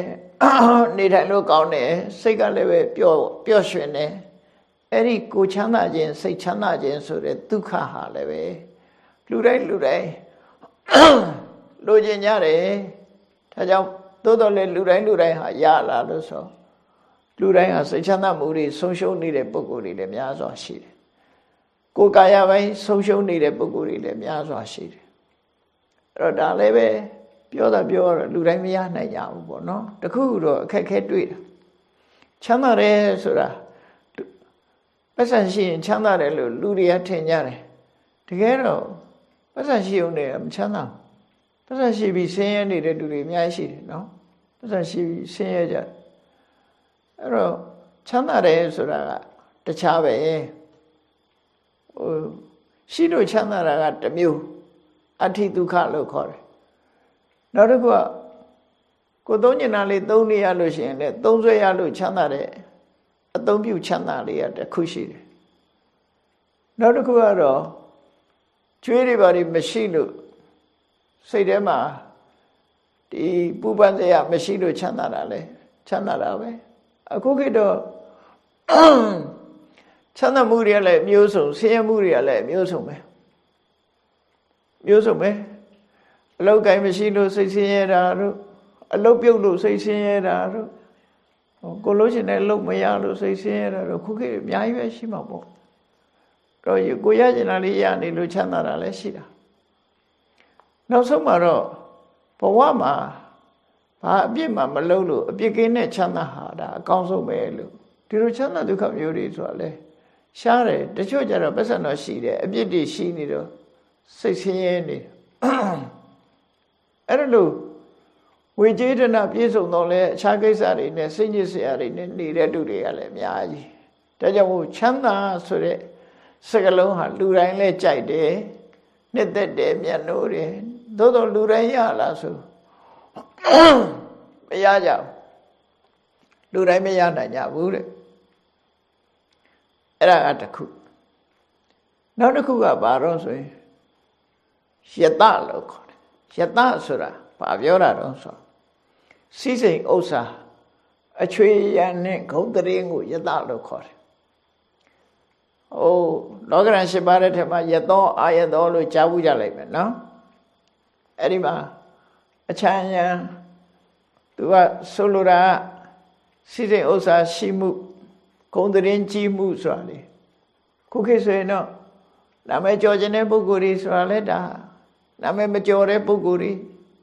[SPEAKER 1] နေထိုင်လို့ကောင်းတယ်စိတ်ကလည်းပဲပျော့ပျော့ရွှင်တယ်အဲ့ဒီကိုချမ်းသာခြင်းစိတ်ချမ်းသာခြင်းဆိုတဲ့ဒုက္ခဟာလည်းပဲလူတိုင်းလူတိုင်းလိုချင်ကြတယ်ဒါကြောင့်သို့တော်လည်းလူတိုင်းလူတိုင်းဟာရလာလို့ဆိုလူတိုင်းဟာစိတ်ချမ်းသာမှုတွေဆုံးရှုံးနေတဲ့ပုံကိုယ်တွေလည်းများစွာရှိတယ်ကိုယ်ကာယပိုင်းဆုံးရှုံးနေတဲ့ပုံကိုယ်တွေလည်းများစွာရှိတယ်အဲ့တော့ဒါလည်းပဲ ပြောတာပြောတော့လူတိုင်းမရနိုင်ကြဘူးပေါ့နော်တခုတော့အခက်ခဲတွေ့တာချမ်းသာတယ်ဆိုတာပတ်စံရှိရင်ချမ်းသာတယ်လို့လူတွေကထင်ကြတယ်တကယ်တော့ပတ်စံရှိုံနဲ့မချမ်းသာပတ်စံရှိပြီးဆင်းရဲနေတဲ့လူတွေအများကြီးရှိတယ်နော်ပတ်စံရှိပြီးဆင်းရဲကြအဲ့တော့ချမ်းသာတယ်ဆိုတာကတခြားပဲဟိုရှိလို့ချမ်းသာတာကတစ်မျိုးအဋ္ဌိဒုက္ခလို့ခေါ်တယ် နောက်တစ်ခုကကိုသုံးညနာလေးသုံးနေရလို့ရှိရင်လည်းသုံးဆွဲရလို့ချမ်းသာတဲ့အသုံးပြုချမ်းသာလေးကတစ်ခုရှိတယ်နောက်တစ်ခုကတော့ကျွေးတွေဘာတွေမရှိလို့စိတ်ထဲမှာဒီပူပန်စရာမရှိလို့ချမ်းသာတာလေချမ်းသာတာပဲအခုခေတ်တော့ချမ်းသာမှုတွေကလည်းမျိုးစုံဆင်းရဲမှုတွေကလည်းမျိုးစုံပဲမျိုးစုံပဲ အလောက်ကိုင်းမရှိလို့စိတ်ဆင်းရဲတာတို့အလုတ်ပြုတ်လို့စိတ်ဆင်းရဲတာတို့ကိုလို့ရှင်တဲ့အလုတ်မရလို့စိတ်ဆင်းရဲတာတို့ခုခေတ်အများကြီးပဲရှိမှာပေါ့တော့ကိုရကျင်တာလေးရနေလို့ချမ်းသာတာလည်းရှိတာနောက်ဆုံးမှာတော့ဘဝမှာဘာအပြစ်မှမလုပ်လို့အပြစ်ကင်းတဲ့ချမ်းသာဟာဒါအကောင်းဆုံးပဲလို့ဒီလိုချမ်းသာဒုက္ခမျိုးတွေဆိုတာလေရှားတယ်တချို့ကျတော့ပတ်စံတော့ရှိတယ်အပြစ်တွေရှိနေတော့စိတ်ဆင်းရဲနေ အဲ့လိုဝေကျေတနာပြည့်စုံတော့လဲအခြားကိစ္စတွေနဲ့စိတ်ညစ်စရာတွေနဲ့နေတဲ့လူတွေကလည်းအများကြီးဒါကြောင့်မို့ချမ်းသာဆိုတဲ့စကလုံးဟာလူတိုင်းလဲကြိုက်တယ်နှစ်သက်တယ်မျက်နှိုးတယ်သို့တော်လူတိုင်းရလားဆိုမရကြဘူးလူတိုင်းမရနိုင်ကြဘူးတဲ့အဲ့ဒါကတစ်ခုနောက်တစ်ခုကဘာတော့ဆိုရင်ယတလို့ခေါ်တ ယ်ယတဆိုတာဘာပြောတာတော့ဆိုစီစိန်ဥစ္စာအချွေရနဲ့ဂုံတရင်ကိုယတလို့ခေါ်တယ်။အိုးလောကရန်၈ပါးတဲ့ထက်မှာယသောအာယသောလို့ကြားဘူးကြလိုက်မယ်နော်။အဲ့ဒီမှာအချမ်းရန်သူကဆိုလိုတာစီစိန်ဥစ္စာရှိမှုဂုံတရင်ကြီးမှုဆိုတာလေခုခေတ်ဆိုရင်တော့နာမည်ကျော်ခြင်းတဲ့ပုဂ္ဂိုလ်တွေဆိုတာလဲဒါ နာမည်မကျော်တဲ့ပုဂ္ဂိုလ်တွေ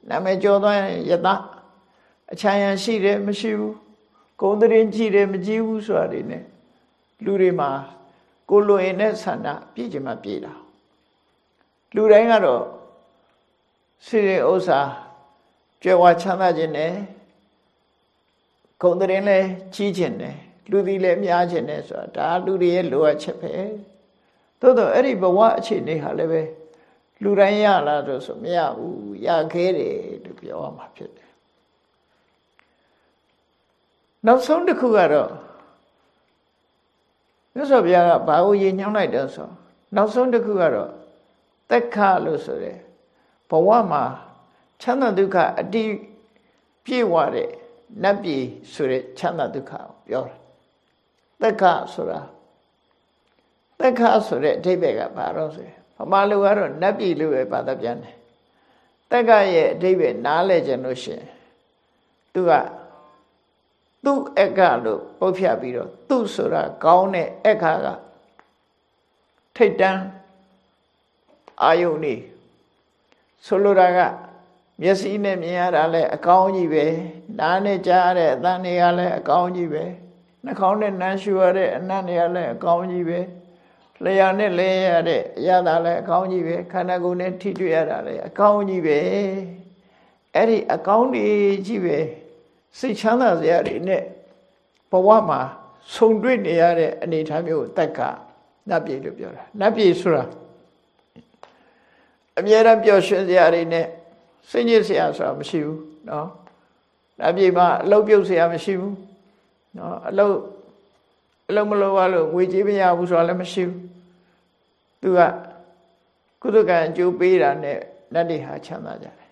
[SPEAKER 1] နာမည်ကျော်သွားရင်ယတအချမ်းရန်ရှိတယ်မရှိဘူးဂုံတရင်ကြီးတယ်မကြီးဘူးဆိုတာတွေ ਨੇ လူတွေမှာကိုလိုရင်တဲ့ဆန္ဒပြည့်ချင်မှပြည့်တာလူတိုင်းကတော့စိရိဥစ္စာကြွယ်ဝချမ်းသာခြင်းနဲ့ဂုံတရင်လည်းကြီးခြင်းနဲ့လူသည်လည်းများခြင်းနဲ့ဆိုတာဒါလူတွေရဲ့လိုအပ်ချက်ပဲသို့တော့အဲ့ဒီဘဝအခြေအနေဟာလည်းပဲ လူတိုင်းရလာတော့ဆိုမရဘူးရခဲတယ်လို့ပြောရမှာဖြစ်တယ်နောက်ဆုံးတစ်ခုကတော့မြတ်စွာဘုရားကဘာကိုရည်ညွှန်းလိုက်တယ်ဆိုနောက်ဆုံးတစ်ခုကတော့တက်ခလို့ဆိုတဲ့ဘဝမှာချမ်းသာဒုက္ခအတိပြည့်ဝတဲ့နတ်ပြည်ဆိုတဲ့ချမ်းသာဒုက္ခကိုပြောတယ်တက်ခဆိုတာတက်ခဆိုတဲ့အဓိပ္ပာယ်ကဘာလို့ဆိုရင် ဗမာလူကတော့နတ်ပြည်လို့ပဲဘာသာပြန်တယ်တက်ကရဲ့အဓိပ္ပာယ်နားလဲကြလို့ရှင်သူကသူ့အခလို့ပုတ်ဖြတ်ပြီးတော့သူ့ဆိုတာကောင်းတဲ့အခါကထိတ်တန်းအာယုန်နေဆိုလိုတာကမျက်စိနဲ့မြင်ရတာလည်းအကောင်းကြီးပဲနားနဲ့ကြားရတဲ့အသံတွေကလည်းအကောင်းကြီးပဲနှာခေါင်းနဲ့နမ်းရှူရတဲ့အနံ့တွေကလည်းအကောင်းကြီးပဲ လျှာနဲ့လဲရတဲ့အရာသာလည်းအကောင်းကြီးပဲခန္ဓာကိုယ်နဲ့ထိတွေ့ရတာလည်းအကောင်းကြီးပဲအဲ့ဒီအကောင်းကြီးကြီးပဲစိတ်ချမ်းသာစရာတွေနဲ့ဘဝမှာဆုံတွေ့နေရတဲ့အနေအထားမျိုးကိုတက်ကနတ်ပြည်လို့ပြောတာနတ်ပြည်ဆိုတာအမြဲတမ်းပျော်ရွှင်စရာတွေနဲ့စိတ်ညစ်စရာဆိုတာမရှိဘူးเนาะနတ်ပြည်မှာအလုတ်ပြုတ်စရာမရှိဘူးเนาะအလုတ်အလုံးမလုံးရလို့ငွေကြေးမရဘူးဆိုတာလည်းမရှိဘူး သူကကုသကံအကျိုးပေးတာနဲ့နတ်တွေဟာချမ်းသာကြတယ်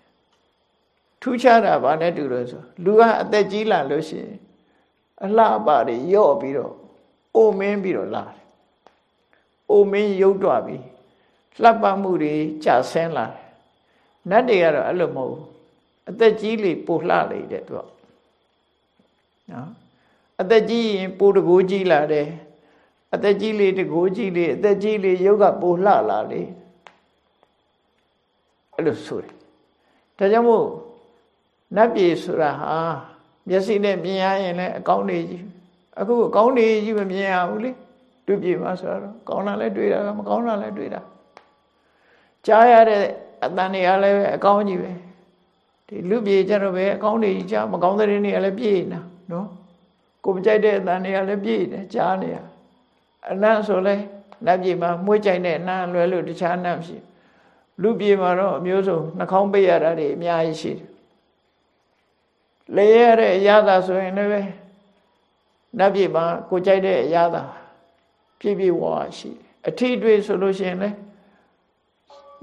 [SPEAKER 1] ထူးခြားတာဘာနဲ့တူလို့ဆိုလူကအသက်ကြီးလာလို့ရှိရင်အလှပတွေယော့ပြီးတော့အိုမင်းပြီးတော့လာတယ်အိုမင်းရုပ်တော့ပြီးလှပမှုတွေကြဆင်းလာတယ်နတ်တွေကတော့အဲ့လိုမဟုတ်ဘူးအသက်ကြီးလေပိုလှလေတဲ့သူကနော်အသက်ကြီးရင်ပိုတကိုးကြီးလာတယ် အသက်ကြီးလေတကိုးကြီးလေအသက်ကြီးလေရုပ်ကပိုလှလာလေအဲ့လိုဆိုတယ်ဒါကြောင့်မို့နတ်ပြည်ဆိုတာဟာမျက်စိနဲ့မြင်ရရင်လည်းအကောင်းတွေကြီးအခုအကောင်းတွေကြီးမမြင်ရဘူးလေတွေ့ပြည်မှာဆိုတော့ကောင်းတာလည်းတွေ့တာမကောင်းတာလည်းတွေ့တာကြားရတဲ့အတန်တွေကလည်းအကောင်းကြီးပဲဒီလူပြေကြတော့ပဲအကောင်းတွေကြားမကောင်းတဲ့တွေလည်းပြေးနေတာနော်ကိုမကြိုက်တဲ့အတန်တွေကလည်းပြေးတယ်ကြားနေရ အနတ်ဆိုလဲနတ်ပြေမှာမှုကြိုက်တဲ့အနတ်လွယ်လို့တခြားနတ်ဖြစ်လူပြေမှာတော့အမျိုးစုံနှာခေါင်းပိတ်ရတာတွေအများကြီးရှိတယ်လေရတဲ့အရာသာဆိုရင်လည်းနတ်ပြေမှာကိုကြိုက်တဲ့အရာသာပြည့်ပြည့်ဝဝရှိတယ်အထီးတွေဆိုလို့ရှိရင်လည်း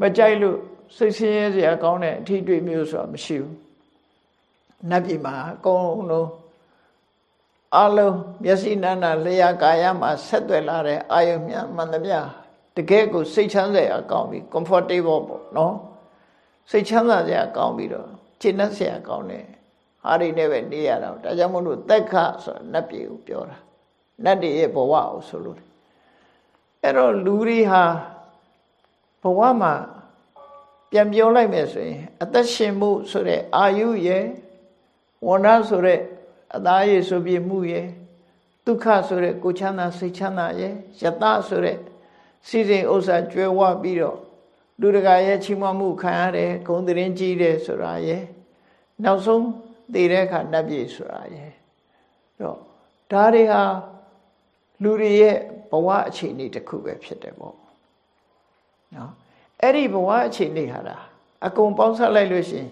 [SPEAKER 1] မကြိုက်လို့စိတ်ဆင်းရဲစရာကောင်းတဲ့အထီးတွေမျိုးဆိုတာမရှိဘူးနတ်ပြည်မှာအကုန်လုံး အလုံးမျက်စိနာနာလျှာကာယမှာဆက်သွယ်လာတဲ့အာယုမြမှန်သမျှတကယ်ကိုစိတ်ချမ်းသာရကောင်းပြီ comfortable ပေါ့နော်စိတ်ချမ်းသာစရာကောင်းပြီးတော့ခြေနှက်စရာကောင်းတယ်ဟာတွေနဲ့ပဲနေရတာဒါကြောင့်မို့လို့သက်ခဆိုတာနတ်ပြည်ကိုပြောတာနတ်တွေရဲ့ဘဝကိုဆိုလို့အဲ့တော့လူတွေဟာဘဝမှာပြန်ပြောလိုက်မယ်ဆိုရင် အသက်ရှင်မှုဆိုတဲ့အာယုရဲ့ဝဏ္ဏဆိုတဲ့ အသားရည်ဆိုပြမှုရဲ့ဒုက္ခဆိုတဲ့ကိုချမ်းသာစိတ်ချမ်းသာရဲ့ယတဆိုတဲ့စီစဉ်ဥစ္စာကျွဲဝပြီးတော့လူတကာရဲ့ချီးမွမ်းမှုခံရတယ်ဂုံတရင်ကြီးတယ်ဆိုတာရဲ့နောက်ဆုံးသိတဲ့အခါနတ်ပြည်ဆိုတာရဲ့တော့ဒါတွေဟာလူတွေရဲ့ဘဝအခြေအနေတစ်ခုပဲဖြစ်တယ်ပေါ့နော်အဲ့ဒီဘဝအခြေအနေဟာလားအကုန်ပေါင်းစပ်လိုက်လို့ရှိရင်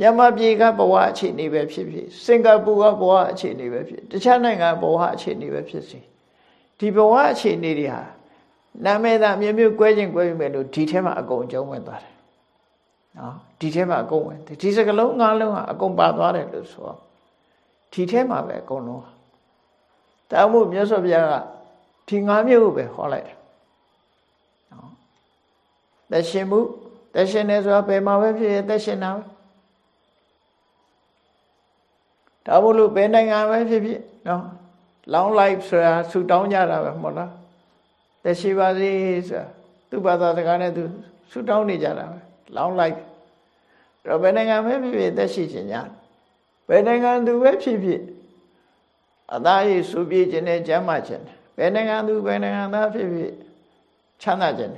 [SPEAKER 1] မြန်မာပြည်ကဘဝအခြေအနေပဲဖြစ်ဖြစ်စင်ကာပူကဘဝအခြေအနေပဲဖြစ်တခြားနိုင်ငံဘဝအခြေအနေပဲဖြစ်စီဒီဘဝအခြေအနေတွေဟာနာမည်သာမျိုးမျိုးကွဲခြင်းကွဲပြီမဲ့လို့ဒီထဲမှာအကုန်အကျုံးဝင်သွားတယ်နော်ဒီထဲမှာအကုန်ဝင်ဒီစကလုံးငါးလုံးဟာအကုန်ပါသွားတယ်လို့ဆိုတော့ဒီထဲမှာပဲအကုန်လုံးတာမို့မြတ်စွာဘုရားကဒီငါးမျိုးကိုပဲဟောလိုက်တယ်နော်သက်ရှင်မှုသက်ရှင်နေဆိုတာဘယ်မှာပဲဖြစ်ဖြစ်သက်ရှင်တာပဲ ဒါမို့လို့ဘယ်နိုင်ငံပဲဖြစ်ဖြစ်နော် long life ဆိုတာဆူတောင်းကြတာပဲမဟုတ်လားသက်ရှိပါစေဆိုတာသူ့ဘာသာစကားနဲ့သူဆူတောင်းနေကြတာပဲ long life တော့ဘယ်နိုင်ငံပဲဖြစ်ဖြစ်သက်ရှိခြင်းညာဘယ်နိုင်ငံသူပဲဖြစ်ဖြစ်အသားရည်ဆူပြေခြင်းနဲ့ကျမ်းမာခြင်းဘယ်နိုင်ငံသူဘယ်နိုင်ငံသားဖြစ်ဖြစ်ချမ်းသာခြင်း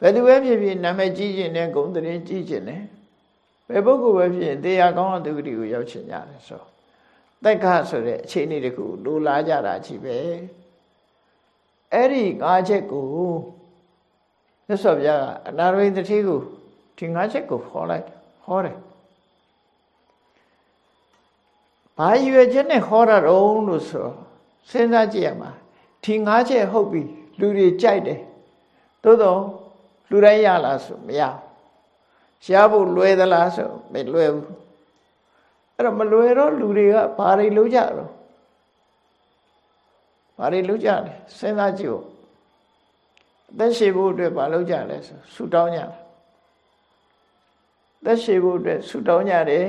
[SPEAKER 1] ဘယ်သူပဲဖြစ်ဖြစ်နာမည်ကြီးခြင်းနဲ့ဂုဏ်သတင်းကြီးခြင်းနဲ့ ဘယ်ပုဂ္ဂိုလ်ပဲဖြစ်ရင်တရားကောင်းတဲ့သူဂတိကိုရောက်ချင်ကြတယ်ဆိုတက်ခဆိုတဲ့အခြေအနေတခုလိုလားကြတာကြီးပဲအဲ့ဒီငါးချက်ကိုမြတ်စွာဘုရားကအနာရိတတိကိုဒီငါးချက်ကိုဟောလိုက်ဟောတယ်ဘာရွယ်ချက်နဲ့ဟောတာတော့လို့ဆိုစဉ်းစားကြည့်ရမှာဒီငါးချက်ဟုတ်ပြီလူတွေကြိုက်တယ်သို့တော့လူတိုင်းရလားဆိုမရ ရှားဖို့လွယ်သလားဆိုမလွယ်ဘူးအဲ့တော့မလွယ်တော့လူတွေကဘာတွေလုပ်ကြတော့ဘာတွေလုပ်ကြလဲစဉ်းစားကြည့်ဦးအသက်ရှည်ဖို့အတွက်ဘာလုပ်ကြလဲဆိုဆူတောင်းကြတယ်အသက်ရှည်ဖို့အတွက်ဆူတောင်းကြတယ်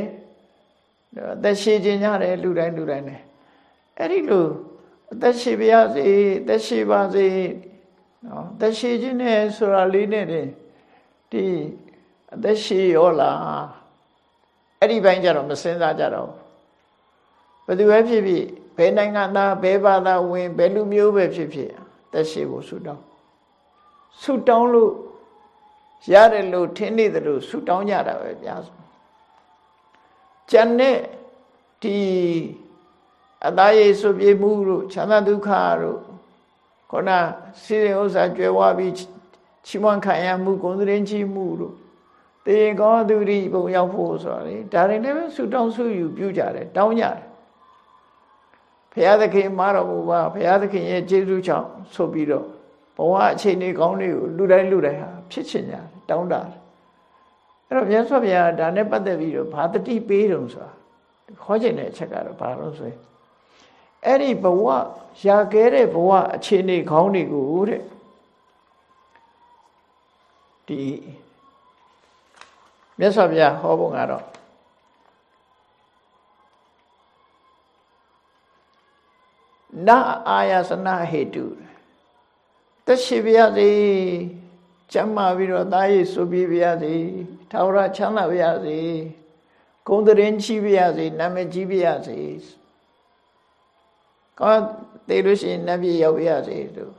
[SPEAKER 1] အသက်ရှည်ခြင်းကြတယ်လူတိုင်းလူတိုင်းနဲ့အဲ့ဒီလိုအသက်ရှည်ပါစေအသက်ရှည်ပါစေနော်အသက်ရှည်ခြင်းနဲ့ဆိုတာလေးနဲ့တင်ဒီ အသက်ရှည်ရောလားအဲ့ဒီဘိုင်းကြတော့မစင်စားကြတော့ဘယ်သူပဲဖြစ်ဖြစ်ဘယ်နိုင်ငံသားဘယ်ဘာသာဝင်ဘယ်လူမျိုးပဲဖြစ်ဖြစ်သက်ရှည်ဖို့ဆုတောင်းဆုတောင်းလို့ရတယ်လို့ထင်နေတယ်လို့ဆုတောင်းကြတာပဲဗျာကျန်တဲ့ဒီအသားရည်ဆွပြေမှုတို့ချမ်းသာဒုက္ခတို့ခေါဏစီရင်ဥစ္စာကြွယ်ဝပြီးချီးမွမ်းခံရမှုဂုဏ်သတင်းကြီးမှုတို့ တေကောသူရိပုံရောက်ဖို့ဆိုတာလေဒါတွေလည်းပဲဆုတောင်းဆုယူပြုကြတယ်တောင်းကြတယ်ဘုရားသခင်မာတော်မူပါဘုရားသခင်ရဲ့ကျေးဇူးကြောင့်ဆိုပြီးတော့ဘဝအခြေအနေကောင်းတွေကိုလူတိုင်းလူတိုင်းဟာဖြစ်ချင်ကြတယ်တောင်းတာအဲ့တော့မြတ်စွာဘုရားဒါနဲ့ပတ်သက်ပြီးတော့ဘာတတိပေးတုံဆိုတာခေါ်ချင်တဲ့အချက်ကတော့ဘာလို့ဆိုရင်အဲ့ဒီဘဝရာခဲတဲ့ဘဝအခြေအနေကောင်းတွေကိုတဲ့ဒီ မြတ်စွာဘုရားဟောပုံကတော့နာအာယစနာဟေတုတက်ရှိပါရစေကျမ်းမာပြီးတော့သားရည်ဆိုပြီးပါရစေထာဝရချမ်းသာပါရစေဂုံတရင်ချီးပါရစေနာမည်ကြီးပါရစေကောသိလို့ရှိရင်နတ်ပြည်ရောက်ပါရစေတို့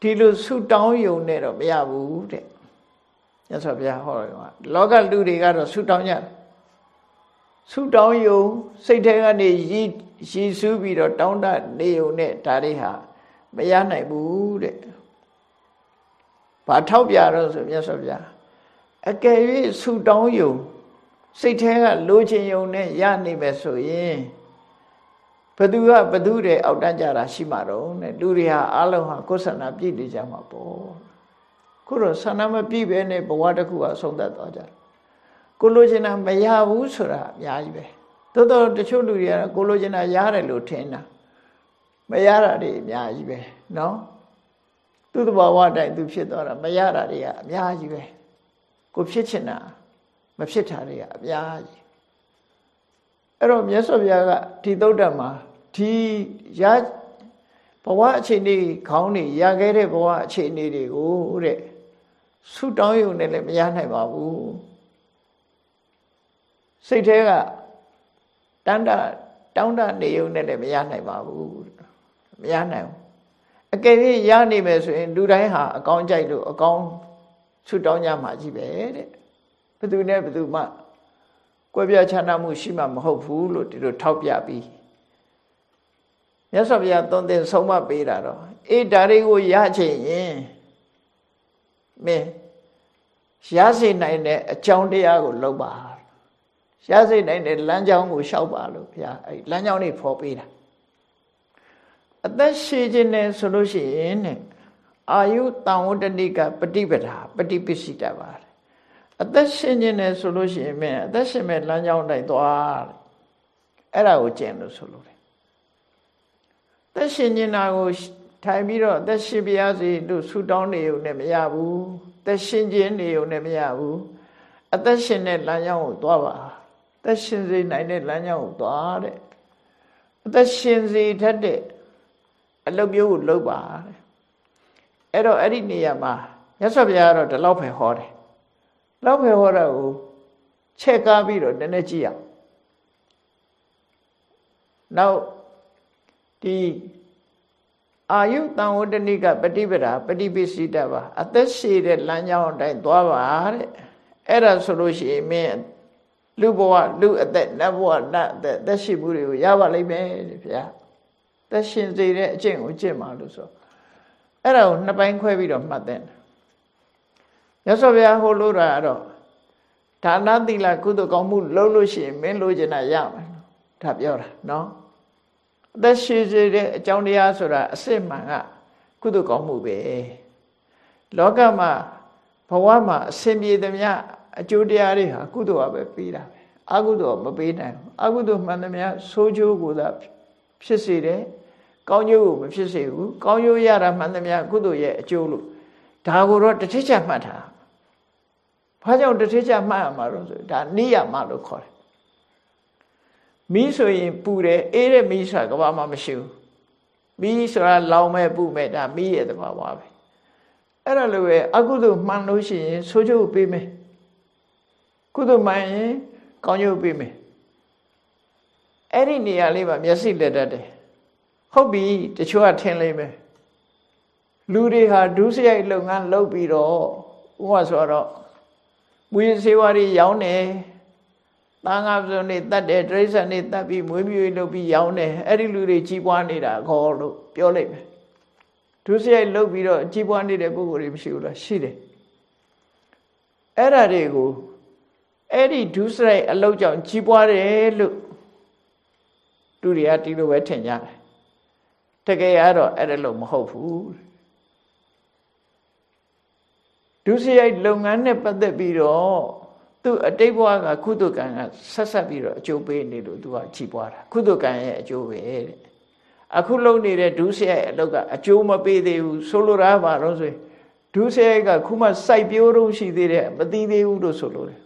[SPEAKER 1] ဒီလိုဆုတောင်းယုံနဲ့တော့မရဘူးတဲ့ မြတ်စွာဘုရားဟောတယ်ကလောကလူတွေကတော့ဆုတောင်းကြတယ်ဆုတောင်းယုံစိတ်ထဲကနေရည်ရည်စူးပြီးတော့တောင်းတနေုံနဲ့ဒါတွေဟာမရနိုင်ဘူးတဲ့ဘာထောက်ပြတော့ဆိုမြတ်စွာဘုရားအကယ်၍ဆုတောင်းယုံစိတ်ထဲကလိုချင်ယုံနဲ့ရနိုင်မယ်ဆိုရင်ဘသူကဘသူတွေအောက်တန်းကြတာရှိမှာတော့တဲ့လူတွေဟာအလုံးဟာကိုယ်ဆန္ဒပြည့်နေကြမှာပေါ့ ခုတော့ဆန္ဒမပြည့်ပဲနဲ့ဘဝတစ်ခုအဆုံးသတ်သွားကြတယ်ကိုလိုချင်တာမရဘူးဆိုတာအများကြီးပဲတိုးတော့တချို့လူတွေကကိုလိုချင်တာရတယ်လို့ထင်တာမရတာတွေအများကြီးပဲเนาะသူ့သဘောဝတိုင်းသူဖြစ်သွားတာမရတာတွေကအများကြီးပဲကိုဖြစ်ချင်တာမဖြစ်တာတွေကအများကြီးအဲ့တော့မြတ်စွာဘုရားကဒီသုဒ္ဓမှာဒီရဘဝအခြေအနေခေါင်းနေရခဲ့တဲ့ဘဝအခြေအနေတွေကိုတဲ့ ဆူတောင်းရုံနဲ့လည်းမရနိုင်ပါဘူးစိတ်ထဲကတန်တာတောင်းတနေုံနဲ့လည်းမရနိုင်ပါဘူးမရနိုင်ဘူးအကယ်၍ရနိုင်မယ်ဆိုရင်လူတိုင်းဟာအကောင်းကြိုက်လို့အကောင်းဆူတောင်းကြမှာကြီးပဲတဲ့ဘယ်သူနဲ့ဘယ်သူမှကွဲပြားခြားနားမှုရှိမှမဟုတ်ဘူးလို့ဒီလိုထောက်ပြပြီးမြတ်စွာဘုရားသွန်သင်ဆုံးမပေးတာတော့အေးဒါတွေကိုရချင်ရင် မင်းရစေနိုင်တဲ့အကြောင်းတရားကိုလုပ်ပါရစေနိုင်တဲ့လမ်းကြောင်းကိုရှောက်ပါလို့ဘုရားအဲလမ်းကြောင်းတွေဖော်ပေးတာအသက်ရှည်ခြင်းနဲ့ဆိုလို့ရှိရင်တဲ့အာယုတံဝတ္တနိကပฏิပဒါပฏิပစ္စည်းတပါအသက်ရှင်ခြင်းနဲ့ဆိုလို့ရှိရင်မင်းအသက်ရှင်မဲ့လမ်းကြောင်းတိုင်းသွားအဲ့ဒါကိုကျင့်လို့ဆိုလို့တယ်သက်ရှင်ခြင်းနာကို ထိုင်ပြီးတော့သက်ရှင်ပြရစီလို့ဆူတောင်းနေုံနဲ့မရဘူးသက်ရှင်ခြင်းနေုံနဲ့မရဘူးအသက်ရှင်တဲ့လမ်းကြောင်းကိုသွားပါသက်ရှင်စေနိုင်တဲ့လမ်းကြောင်းကိုသွားတဲ့အသက်ရှင်စေထက်တဲ့အလုပ်မျိုးကိုလုပ်ပါတဲ့အဲ့တော့အဲ့ဒီနေရာမှာမြတ်စွာဘုရားကတော့ဒီလောက်ပဲဟောတယ်လောက်ပဲဟောတာကိုချက်ကားပြီးတော့နည်းနည်းကြည့်ရအောင်နောက်ဒီ အာယုတံဝတ္တနိကပฏิပဒါပฏิပိစိတပါအသက်ရှည်တဲ့လမ်းကြောင်းအတိုင်းသွားပါတဲ့အဲ့ဒါဆိုလို့ရှိရင်မင်းလူဘဝလူအသက်နတ်ဘဝနတ်အသက်သက်ရှိမှုတွေကိုရပါလိမ့်မယ်တဲ့ဗျာသက်ရှင်စေတဲ့အကျင့်ကိုကျင့်ပါလို့ဆိုအဲ့ဒါကိုနှစ်ပိုင်းခွဲပြီးတော့မှတ်တဲ့မြတ်စွာဘုရားဟောလို့တာကတော့ဒါနသီလကုသိုလ်ကောင်းမှုလုပ်လို့ရှိရင်မင်းလိုချင်တာရမယ်ဒါပြောတာနော် အသက်ရှိစေတဲ့အကြောင်းတရားဆိုတာအစစ်မှန်ကကုသိုလ်ကောင်းမှုပဲလောကမှာဘဝမှာအစဉ်ပြေသမျှအကျိုးတရားတွေဟာကုသိုလ်ကပဲပေးတာပဲအကုသိုလ်မပေးနိုင်ဘူးအကုသိုလ်မှန်သမျှဆိုးကျိုးကိုသာဖြစ်စေတယ်ကောင်းကျိုးကိုမဖြစ်စေဘူးကောင်းကျိုးရတာမှန်သမျှကုသိုလ်ရဲ့အကျိုးလို့ဒါကိုတော့တစ်ထစ်ချက်မှတ်ထားဘာကြောင့်တစ်ထစ်ချက်မှတ်ရမှာလို့ဆိုဒါနိယမလို့ခေါ်တယ် မီးဆိုရင်ပူတယ်အေးတဲ့မီးဆိုတာကဘာမှမရှိဘူးမီးဆိုတာလောင်မဲ့ပူမဲ့ဒါမီးရဲ့သဘာဝပဲအဲ့ဒါလိုပဲအကုသိုလ်မှန်လို့ရှိရင်ဆိုးကျိုးပေးမယ်ကုသိုလ်မှန်ရင်ကောင်းကျိုးပေးမယ်အဲ့ဒီနေရာလေးမှာမျက်စိလက်တတ်တယ်ဟုတ်ပြီတချို့ကထင်လိမ့်မယ်လူတွေဟာဒုစရိုက်လုပ်ငန်းလုပ်ပြီးတော့ဥပမာဆိုတော့မွေးစေဝါတွေရောင်းတယ် သားငါစုံနေတတ်တယ်တရိစ္ဆာန်နေတတ်ပြီးမွေးမြူလုပ်ပြီးရောင်းတယ်အဲ့ဒီလူတွေကြီးပွားနေတာခေါ်လို့ပြောလိုက်မယ်ဒုစရိုက်လုပ်ပြီးတော့ကြီးပွားနေတဲ့ပုဂ္ဂိုလ်တွေမရှိဘူးလားရှိတယ်အဲ့ဓာတွေကိုအဲ့ဒီဒုစရိုက်အလုပ်ကြောင့်ကြီးပွားတယ်လို့သူတွေကဒီလိုပဲထင်ကြတယ်တကယ်ရတော့အဲ့ဒါလို့မဟုတ်ဘူးဒုစရိုက်လုပ်ငန်းနဲ့ပတ်သက်ပြီးတော့ သူအတိတ်ဘဝကကုသကံကဆက်ဆက်ပြီးတော့အကျိုးပေးနေလို့သူကချီးပွားတာကုသကံရဲ့အကျိုးပဲတဲ့အခုလုပ်နေတဲ့ဒုစရိုက်အလုပ်ကအကျိုးမပေးသေးဘူးဆိုလိုတာပါတော့ဆိုဒုစရိုက်ကခုမှစိုက်ပျိုးတော့ရှိသေးတယ်မသိသေးဘူးလို့ဆိုလို့တယ်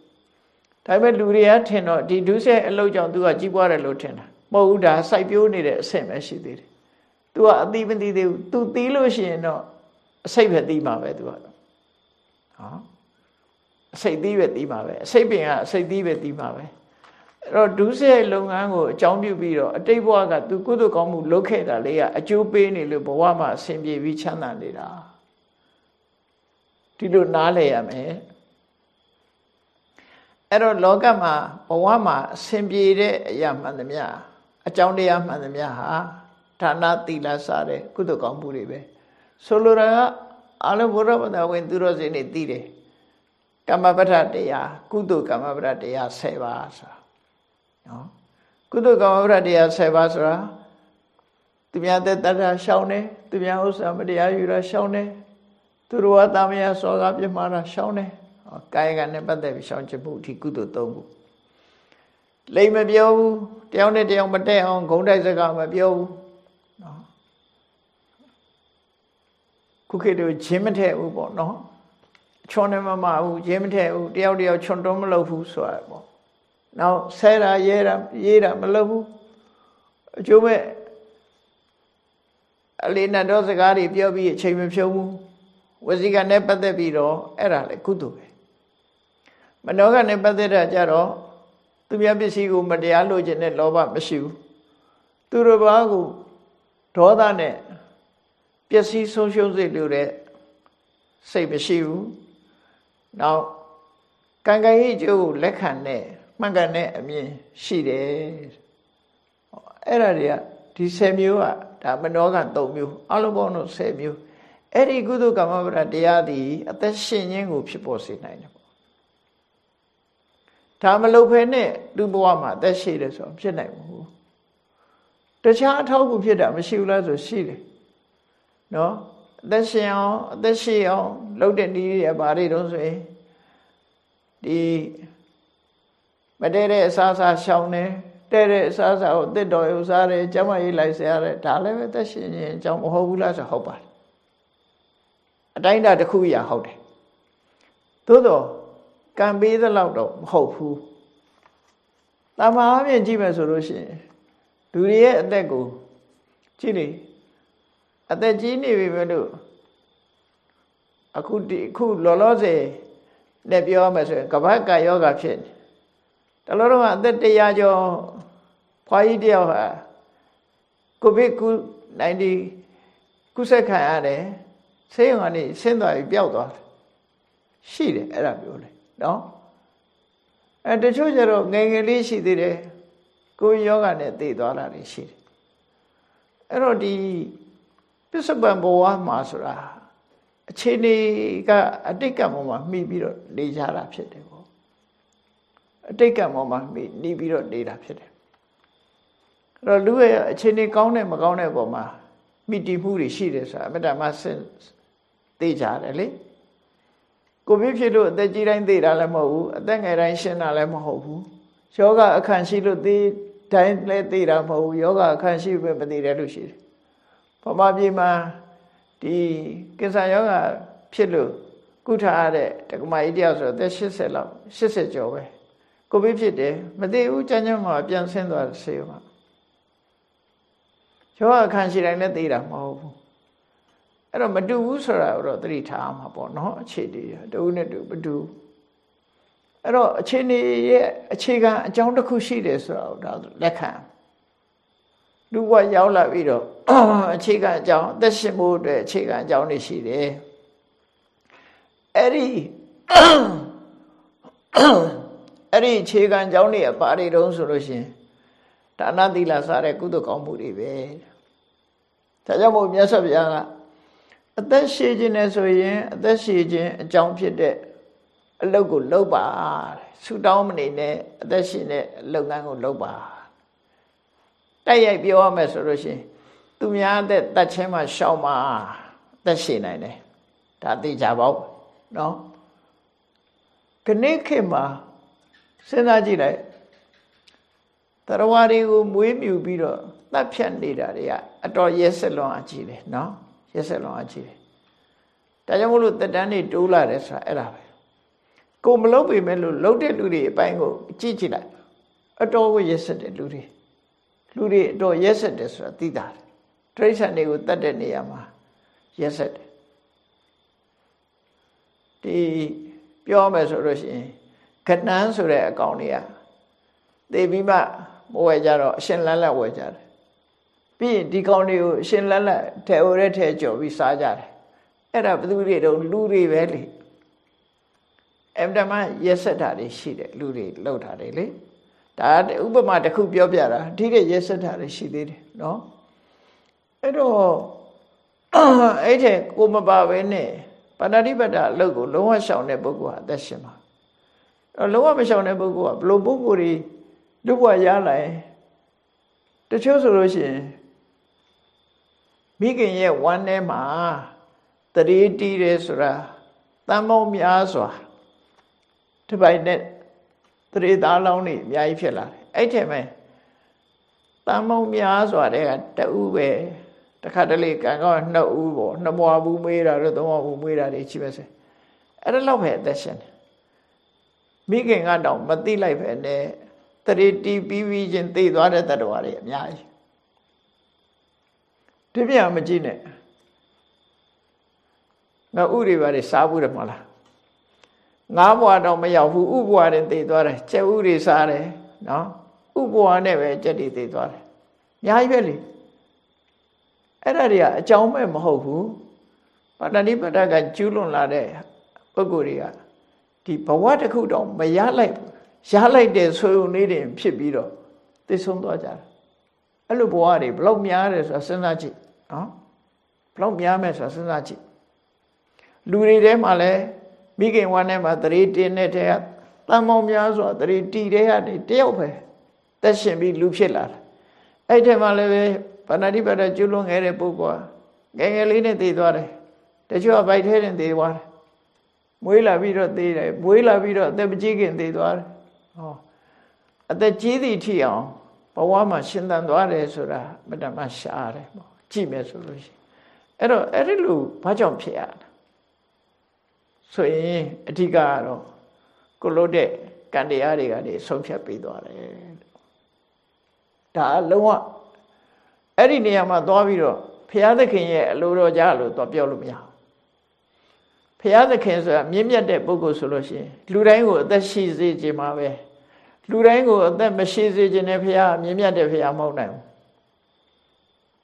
[SPEAKER 1] ဒါပေမဲ့လူတွေကထင်တော့ဒီဒုစရိုက်အလုပ်ကြောင့်သူကကြီးပွားတယ်လို့ထင်တာမဟုတ်ဘူးဒါစိုက်ပျိုးနေတဲ့အဆင့်ပဲရှိသေးတယ်သူကအသိမသိသေးဘူးသူသိလို့ရှိရင်တော့အစိတ်ပဲသိမှာပဲသူကတော့ဟော အစိတ်သီးပဲသီးမှာပဲအစိတ်ပင်ကအစိတ်သီးပဲသီးမှာပဲအဲ့တော့ဒုစရိုက်လုပ်ငန်းကိုအကြောင်းပြုပြီးတော့အတိတ်ဘဝကသူကုသိုလ်ကောင်းမှုလုပ်ခဲ့တာလေးကအကျိုးပေးနေလို့ဘဝမှာအဆင်ပြေပြီးချမ်းသာနေတာဒီလိုနားလည်ရမယ်အဲ့တော့လောကမှာဘဝမှာအစဉ်ပြေတဲ့အရာမှန်သမျှအကြောင်းတရားမှန်သမျှဟာဌာနသီလစတဲ့ကုသိုလ်ကောင်းမှုတွေပဲဆိုလိုတာကအလုံးဘုရားဗဒဝင်သူတော်စင်တွေသိတယ် ကမ္မပဋ္ဌတရားကုသိုလ်ကမ္မပဋ္ဌတရား10ပါးဆိုတာနော်ကုသိုလ်ကမ္မပဋ္ဌတရား10ပါးဆိုတာသူများတဲ့တတ္တရှောင်းတယ်သူများဥစ္စာမတရားယူတာရှောင်းတယ်သူတော်ဝတာမယစောကပြမှာတာရှောင်းတယ်ကာယကနဲ့ပတ်သက်ပြီးရှောင်းချမှုဒီကုသိုလ်သုံးခုလိမ်မပြောဘူးတယောက်နဲ့တယောက်မတည့်အောင်ဂုံးတိုက်စကားမပြောဘူးနော်ခုခေတ်တို့ချင်းမထည့်ဘူးပေါ့နော် ချွန်နေမမဘူးချင်းမထည့်ဘူးတယောက်တယောက်ချွန်တွန်းမလုပ်ဘူးဆိုတာပေါ့နောက်ဆဲတာရဲတာရေးတာမလုပ်ဘူးအကျိုးမဲ့အလေးနဲ့တော့စကားတွေပြောပြီးအချိန်မဖြုံးဘူးဝစီကနဲ့ပတ်သက်ပြီးတော့အဲ့ဒါလေကုသိုလ်ပဲမနောကနဲ့ပတ်သက်တာကြတော့သူများပစ္စည်းကိုမတရားလိုချင်တဲ့လောဘမရှိဘူးသူတို့ဘာကိုဒေါသနဲ့ပျက်စီးဆုံးရှုံးစေလို့တဲ့စိတ်မရှိဘူး နောက်ကံကံရဲ့ကျိုးကိုလက်ခံတဲ့မှန်ကန်တဲ့အမြင်ရှိတယ်အဲ့ဒါတွေကဒီ10မျိုးကဒါမနောက3မျိုးအလုံးပေါင်းတော့10မျိုးအဲ့ဒီကုသကမ္မပဒတရားသည်အသက်ရှင်ခြင်းကိုဖြစ်ပေါ်စေနိုင်တယ်ပေါ့ဒါမလုပ်ဖဲနဲ့လူဘဝမှာအသက်ရှိတယ်ဆိုတော့ဖြစ်နိုင်ဘူးတခြားအထောက်အကူဖြစ်တာမရှိဘူးလားဆိုရှိတယ်နော် အသက်ရှင်အောင်အသက်ရှိအောင်လုပ်တဲ့နည်းရဘာတွေတုံးဆိုရင်ဒီမတည့်တဲ့အစားအစာရှောင်တယ်တဲ့တဲ့အစားအစာကိုတစ်တော်ယူစားတယ်ကျမကြီးလိုက်ဆရာတယ်ဒါလည်းပဲသက်ရှင်ရင်အကြောင်းမဟုတ်ဘူးလားဆိုဟုတ်ပါတယ်အတိုင်းတာတစ်ခုရဟုတ်တယ်သို့တော့ကံပေးသလောက်တော့မဟုတ်ဘူးတမာအပြင်ကြည့်မယ်ဆိုလို့ရှိရင်လူတွေရဲ့အသက်ကိုကြည့်လေ အသက်ကြီးနေပြီပဲလို့အခုဒီအခုလောလောဆယ်နဲ့ပြောမယ်ဆိုရင်ကပတ်ကာယောဂဖြစ်နေတလောတော့အသက်100ကျော်ဖွာကြီးတယောက်ဟာကိုဗစ်ကူ90ကုဆက်ခံရတယ်ဆေးရုံကနေဆင်းသွားပြီးပျောက်သွားတယ်ရှိတယ်အဲ့ဒါပြောလေနော်အဲတချို့ကျတော့ငယ်ငယ်လေးရှိသေးတယ်ကိုယောဂနဲ့သိသွားတာတွေရှိတယ်အဲ့တော့ဒီ ပစ္စုပန်ဘဝမှာဆိုတာအခြေအနေကအတိတ်ကံပေါ်မှာမှီပြီးတော့နေကြတာဖြစ်တယ်ပေါ့အတိတ်ကံပေါ်မှာမှီနေပြီးတော့နေတာဖြစ်တယ်အဲ့တော့လူရဲ့အခြေအနေကောင်းတဲ့မကောင်းတဲ့ပုံမှာမိတီမှုတွေရှိတယ်ဆိုတာအမတ္တမစင်သိကြတယ်လေကိုပြဖြစ်လို့အသက်ကြီးတိုင်းသိတာလည်းမဟုတ်ဘူးအသက်ငယ်တိုင်းရှင်းတာလည်းမဟုတ်ဘူးယောဂအခန့်ရှိလို့သိတိုင်းလည်းသိတာမဟုတ်ဘူးယောဂအခန့်ရှိပဲမသိတယ်လို့ရှိတယ် ဗမာပြည်မှာဒီကိစ္စယောဂဖြစ်လို့ကုထရတဲ့တက္ကမကြီးတယောက်ဆိုတော့အသက်80လောက်80ကျော်ပဲကိုပြဖြစ်တယ်မသိဘူးကြမ်းကြမ်းမှာပြန်ဆင်းသွားဆေးမှာယောဂအခန့်ရှိတိုင်းလည်းသိတာမဟုတ်ဘူးအဲ့တော့မတူဘူးဆိုတာတော့သတိထားမှာပေါ့နော်အခြေအနေတူနဲ့တူမတူအဲ့တော့အခြေအနေရဲ့အခြေခံအကြောင်းတစ်ခုရှိတယ်ဆိုတာဒါလက်ခံ လူဘဝရောက်လာပြီးတော့အခြေခံအကြောင်းအသက်ရှင်ဖို့အတွက်အခြေခံအကြောင်းတွေရှိတယ်အဲ့ဒီအဲ့ဒီအခြေခံအကြောင်းတွေအပါတွေတုံးဆိုလို့ရှင်ဒါနသီလစတဲ့ကုသိုလ်ကောင်းမှုတွေပဲဒါကြောင့်မို့မြတ်စွာဘုရားကအသက်ရှည်ခြင်းနဲ့ဆိုရင်အသက်ရှည်ခြင်းအကြောင်းဖြစ်တဲ့အလုပ်ကိုလုပ်ပါဆူတောင်းမနေနဲ့အသက်ရှင်တဲ့လုပ်ငန်းကိုလုပ်ပါ တိုက်ရိုက်ပြောရမယ်ဆိုလို့ရှိရင်သူများတဲ့တတ်ချင်းမှရှောက်မှာအသက်ရှင်နိုင်တယ်ဒါသိကြပါဦးနော်ခဏခေတ်မှာစဉ်းစားကြည့်လိုက်တရဝါတွေကိုမွေးမြူပြီးတော့တတ်ဖြတ်နေတာတွေကအတော်ရဲစက်လွန်အကြည့်တယ်နော်ရက်ဆက်လောင်အကြည့်တယ်ဒါကြောင့်မလို့တက်တန်းတွေတိုးလာတယ်ဆိုတာအဲ့ဒါပဲကိုမလုပ်ပေမဲ့လို့လှုပ်တဲ့လူတွေအပိုင်းကိုကြည့်ကြည့်လိုက်အတော်ကိုရက်ဆက်တဲ့လူတွေ လူတွေအတော်ရက်ဆက်တယ်ဆိုတာသိတာတိရစ္ဆာန်တွေကိုတတ်တဲ့နေရာမှာရက်ဆက်တယ်ဒီပြောမယ်ဆိုလို့ရှိရင်ခဏန်းဆိုတဲ့အကောင်တွေကသိပြီးမှမဝယ်ကြတော့အရှင်လန်းလတ်ဝယ်ကြတယ်ပြီးရင်ဒီကောင်းတွေကိုအရှင်လက်လက်ထဲအိုရဲထဲကြော်ပြီးစားကြတယ်အဲ့ဒါဘသူတွေတော့လူတွေပဲလေအမတမရက်ဆက်တာတွေရှိတယ်လူတွေလောက်တာတွေလေ ဒါဥပမာတစ်ခုပြောပြတာဒီတဲ့ရက်ဆက်တာတွေရှိသေးတယ်နော်အဲ့တော့အဲ့တဲ့ကိုမပါပဲနဲ့ပါဏာတိပတ္တအလုပ်ကိုလုံးဝရှောင်တဲ့ပုဂ္ဂိုလ်ဟာအသက်ရှင်ပါအဲ့လုံးဝမရှောင်တဲ့ပုဂ္ဂိုလ်ကဘလို့ပုဂ္ဂိုလ်တွေလူဘဝရလာရင်တချို့ဆိုလို့ရှိရင်မိခင်ရဲ့ဝမ်းထဲမှာတရေတီးတယ်ဆိုတာတန်မောများစွာဒီပိုင်နဲ့ တရေသားလောင်းနေအများကြီးဖြစ်လာတယ်အဲ့ထက်မဲ့တန်မောများစွာတဲ့ကတူပဲတခါတလေကံကောနှစ်ဦးပေါ့နှစ်ဘွားဘူးမေးတာတော့သုံးဘွားဘူးမေးတာတွေရှိပါစေအဲ့ဒါလောက်ပဲအသက်ရှင်တယ်မိခင်ကတော့မသိလိုက်ပဲနဲ့တရေတီးပြီးပြီးချင်းသိသွားတဲ့တ attva တွေအများကြီးဒီပြမကြည့်နဲ့ငါဥတွေပါတွေစားဘူးတယ်မလား ငါးဘွားတော့မရောက်ဘူးဥဘွားတွေသိသွားတယ်ကျက်ဥတွေစားတယ်နော်ဥဘွားနဲ့ပဲကျက်တွေသိသွားတယ်အများကြီးပဲလေအဲ့ဒါတွေကအကြောင်းမဲ့မဟုတ်ဘူးပါဏိပတ္တကကျူးလွန်လာတဲ့ပုဂ္ဂိုလ်တွေကဒီဘဝတစ်ခုတော့မရလိုက်ရလိုက်တဲ့ဆွေုံလေးတွေဖြစ်ပြီးတော့သိဆုံးသွားကြတယ်အဲ့လိုဘဝတွေဘလောက်များတယ်ဆိုတာစဉ်းစားကြည့်နော်ဘလောက်များမယ်ဆိုတာစဉ်းစားကြည့်လူတွေထဲမှာလည်း မိခင်ဝမ်းထဲမှာသတိတင်တဲ့တဲ့ကတန်မောင်များစွာသတိတီတဲ့ကနေတယောက်ပဲတက်ရှင်ပြီးလူဖြစ်လာတယ်အဲ့ထဲမှာလည်းပဲဗန္ဓတိပတ္တကျွလွန်ခဲ့တဲ့ပုဂ္ဂိုလ်ငယ်ငယ်လေးနဲ့တည်သွားတယ်တချို့ကဗိုက်ထဲနဲ့တည်သွားတယ်မွေးလာပြီးတော့တည်တယ်မွေးလာပြီးတော့အသက်မကြီးခင်တည်သွားတယ်ဟောအသက်ကြီးသည့်ထိအောင်ဘဝမှာရှင်သန်သွားတယ်ဆိုတာမတမရှားတယ်ပေါ့ကြည့်မယ်ဆိုလို့ရှိရင်အဲ့တော့အဲ့ဒီလိုဘာကြောင့်ဖြစ်ရလဲ ဆိုရင်အဓိကကတော့ကိုလို့တဲ့ကံတရားတွေကနေဆုံးဖြတ်ပေးသွားတယ်ဒါလုံးဝအဲ့ဒီနေရာမှာသွားပြီးတော့ဘုရားသခင်ရဲ့အလိုတော်ကြားလို့သွားပြောလို့မရဘူးဘုရားသခင်ဆိုတာမြင့်မြတ်တဲ့ပုဂ္ဂိုလ်ဆိုလို့ရှိရင်လူတိုင်းကိုအသက်ရှိစေခြင်းမှာပဲလူတိုင်းကိုအသက်မရှိစေခြင်းနဲ့ဘုရားမြင့်မြတ်တဲ့ဘုရားမဟုတ်နိုင်ဘူး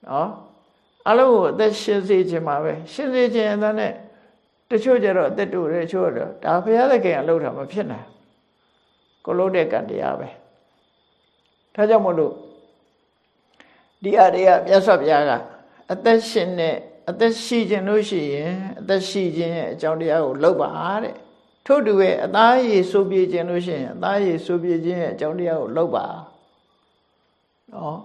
[SPEAKER 1] နော်အလုံးကိုအသက်ရှင်စေခြင်းမှာပဲရှင်စေခြင်းအတဲ့နဲ့ တချို့ကျတော့အသက်တူတယ်တချို့တော့ဒါဘုရားသခင်အလုပ်တာမဖြစ်နိုင်ကိုလို့တဲ့ကံတရားပဲဒါကြောင့်မို့လို့ဒီအရေကမြတ်စွာဘုရားကအသက်ရှင်တဲ့အသက်ရှိခြင်းလို့ရှိရင်အသက်ရှိခြင်းရဲ့အကြောင်းတရားကိုလုပ်ပါတဲ့ထို့တူပဲအသားရည်စိုးပြေခြင်းလို့ရှိရင်အသားရည်စိုးပြေခြင်းရဲ့အကြောင်းတရားကိုလုပ်ပါနော်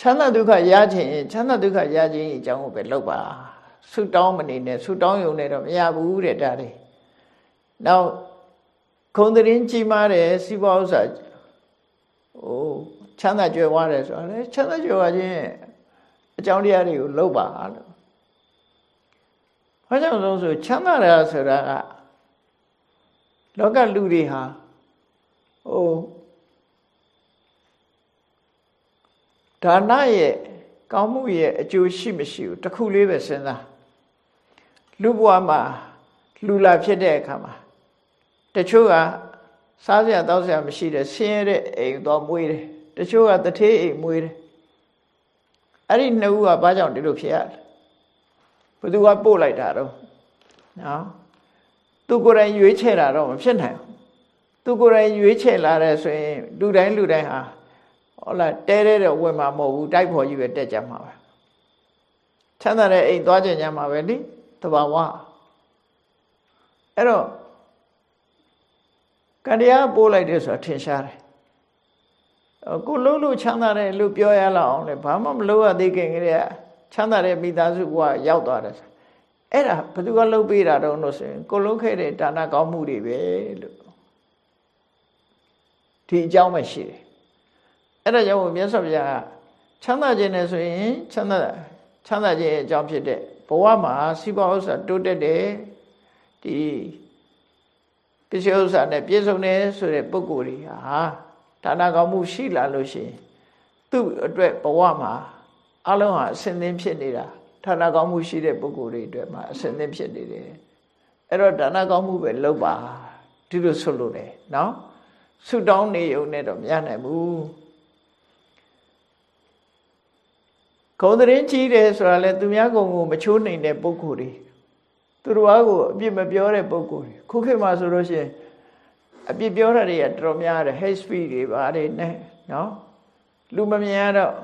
[SPEAKER 1] ချမ်းသာဒုက္ခရခြင်းချမ်းသာဒုက္ခရခြင်းအကြောင်းကိုပဲလုပ်ပါ ဆုတောင်းမနေနဲ့ဆုတောင်းယုံနဲ့တော့မရဘူးတဲ့ဒါတွေနောက်ခုံတရင်ကြီးမားတယ်စီးပွားဥစ္စာဟိုချမ်းသာကြွယ်ဝတယ်ဆိုတာလေချမ်းသာကြွယ်ဝခြင်းအကြောင်းတရားတွေကိုလုပ်ပါလို့ဘာကြောင့်လဲဆိုချမ်းသာတယ်ဆိုတာကလောကလူတွေဟာဟိုဒါနရဲ့ကောင်းမှုရဲ့အကျိုးရှိမရှိဘူးတခုလေးပဲစဉ်းစား လူဘဝမှာလူလာဖြစ်တဲ့အခါမှာတချို့ကစားစရာတောက်စရာမရှိတဲ့ဆင်းရဲတဲ့အိမ်တော့မွေးတယ်တချို့ကတထေးအိမ်မွေးတယ်အဲ့ဒီနှစ်ဦးကဘာကြောင့်ဒီလိုဖြစ်ရလဲဘသူကပို့လိုက်တာတော့နော်သူကိုယ်တိုင်ရွေးချယ်တာတော့မဖြစ်နိုင်ဘူးသူကိုယ်တိုင်ရွေးချယ်လာတဲ့ဆိုရင်လူတိုင်းလူတိုင်းဟာဟုတ်လားတဲတဲတော့ဝင်မှာမဟုတ်ဘူးတိုက်ဖို့ကြီးပဲတက်ကြမှာပဲချမ်းသာတဲ့အိမ်သွားကြညမှာပဲလေ တဘာဝအဲ့တော့ကတရားပို့လိုက်တယ်ဆိုတာထင်ရှားတယ်ကိုလုံးလို့ချမ်းသာတယ်လို့ပြောရလောက်အောင်လေဘာမှမလုပ်ရသေးခင်ကလေးကချမ်းသာတဲ့မိသားစုကရောက်သွားတယ်အဲ့ဒါဘယ်သူကလုပ်ပေးတာတော့လို့ဆိုရင်ကိုလုံးခဲ့တဲ့ဒါနကောင်းမှုတွေပဲလို့ဒီအကြောင်းပဲရှိတယ်အဲ့ဒါကြောင့်မြတ်စွာဘုရားချမ်းသာခြင်းနဲ့ဆိုရင်ချမ်းသာချမ်းသာခြင်းအကြောင်းဖြစ်တဲ့ ဘဝမှာစီးပွားဥစ္စာတိုးတက်တယ်ဒီပစ္စည်းဥစ္စာနဲ့ပြည့်စုံတယ်ဆိုတဲ့ပုဂ္ဂိုလ်တွေဟာဒါနကောင်းမှုရှိလာလို့ရှိရင်သူ့အတွက်ဘဝမှာအလုံးဟာအစင်သင်းဖြစ်နေတာဒါနကောင်းမှုရှိတဲ့ပုဂ္ဂိုလ်တွေအတွက်မှာအစင်သင်းဖြစ်နေတယ်အဲ့တော့ဒါနကောင်းမှုပဲလုပ်ပါဒီလိုဆိုလို့လေနော်ဆုတောင်းနေုံနဲ့တော့မရနိုင်ဘူး ဂုံသတင်းကြီးတယ်ဆိုတာလေသူများကုံကိုမချိုးနိုင်တဲ့ပုဂ္ဂိုလ်တွေသူတို့အားကိုအပြစ်မပြောတဲ့ပုဂ္ဂိုလ်တွေခုခေတ်မှာဆိုလို့ရှိရင်အပြစ်ပြောတာတွေကတော်တော်များတယ် hate speech တွေပါတယ်နဲ့နော်လူမမြင်ရတော့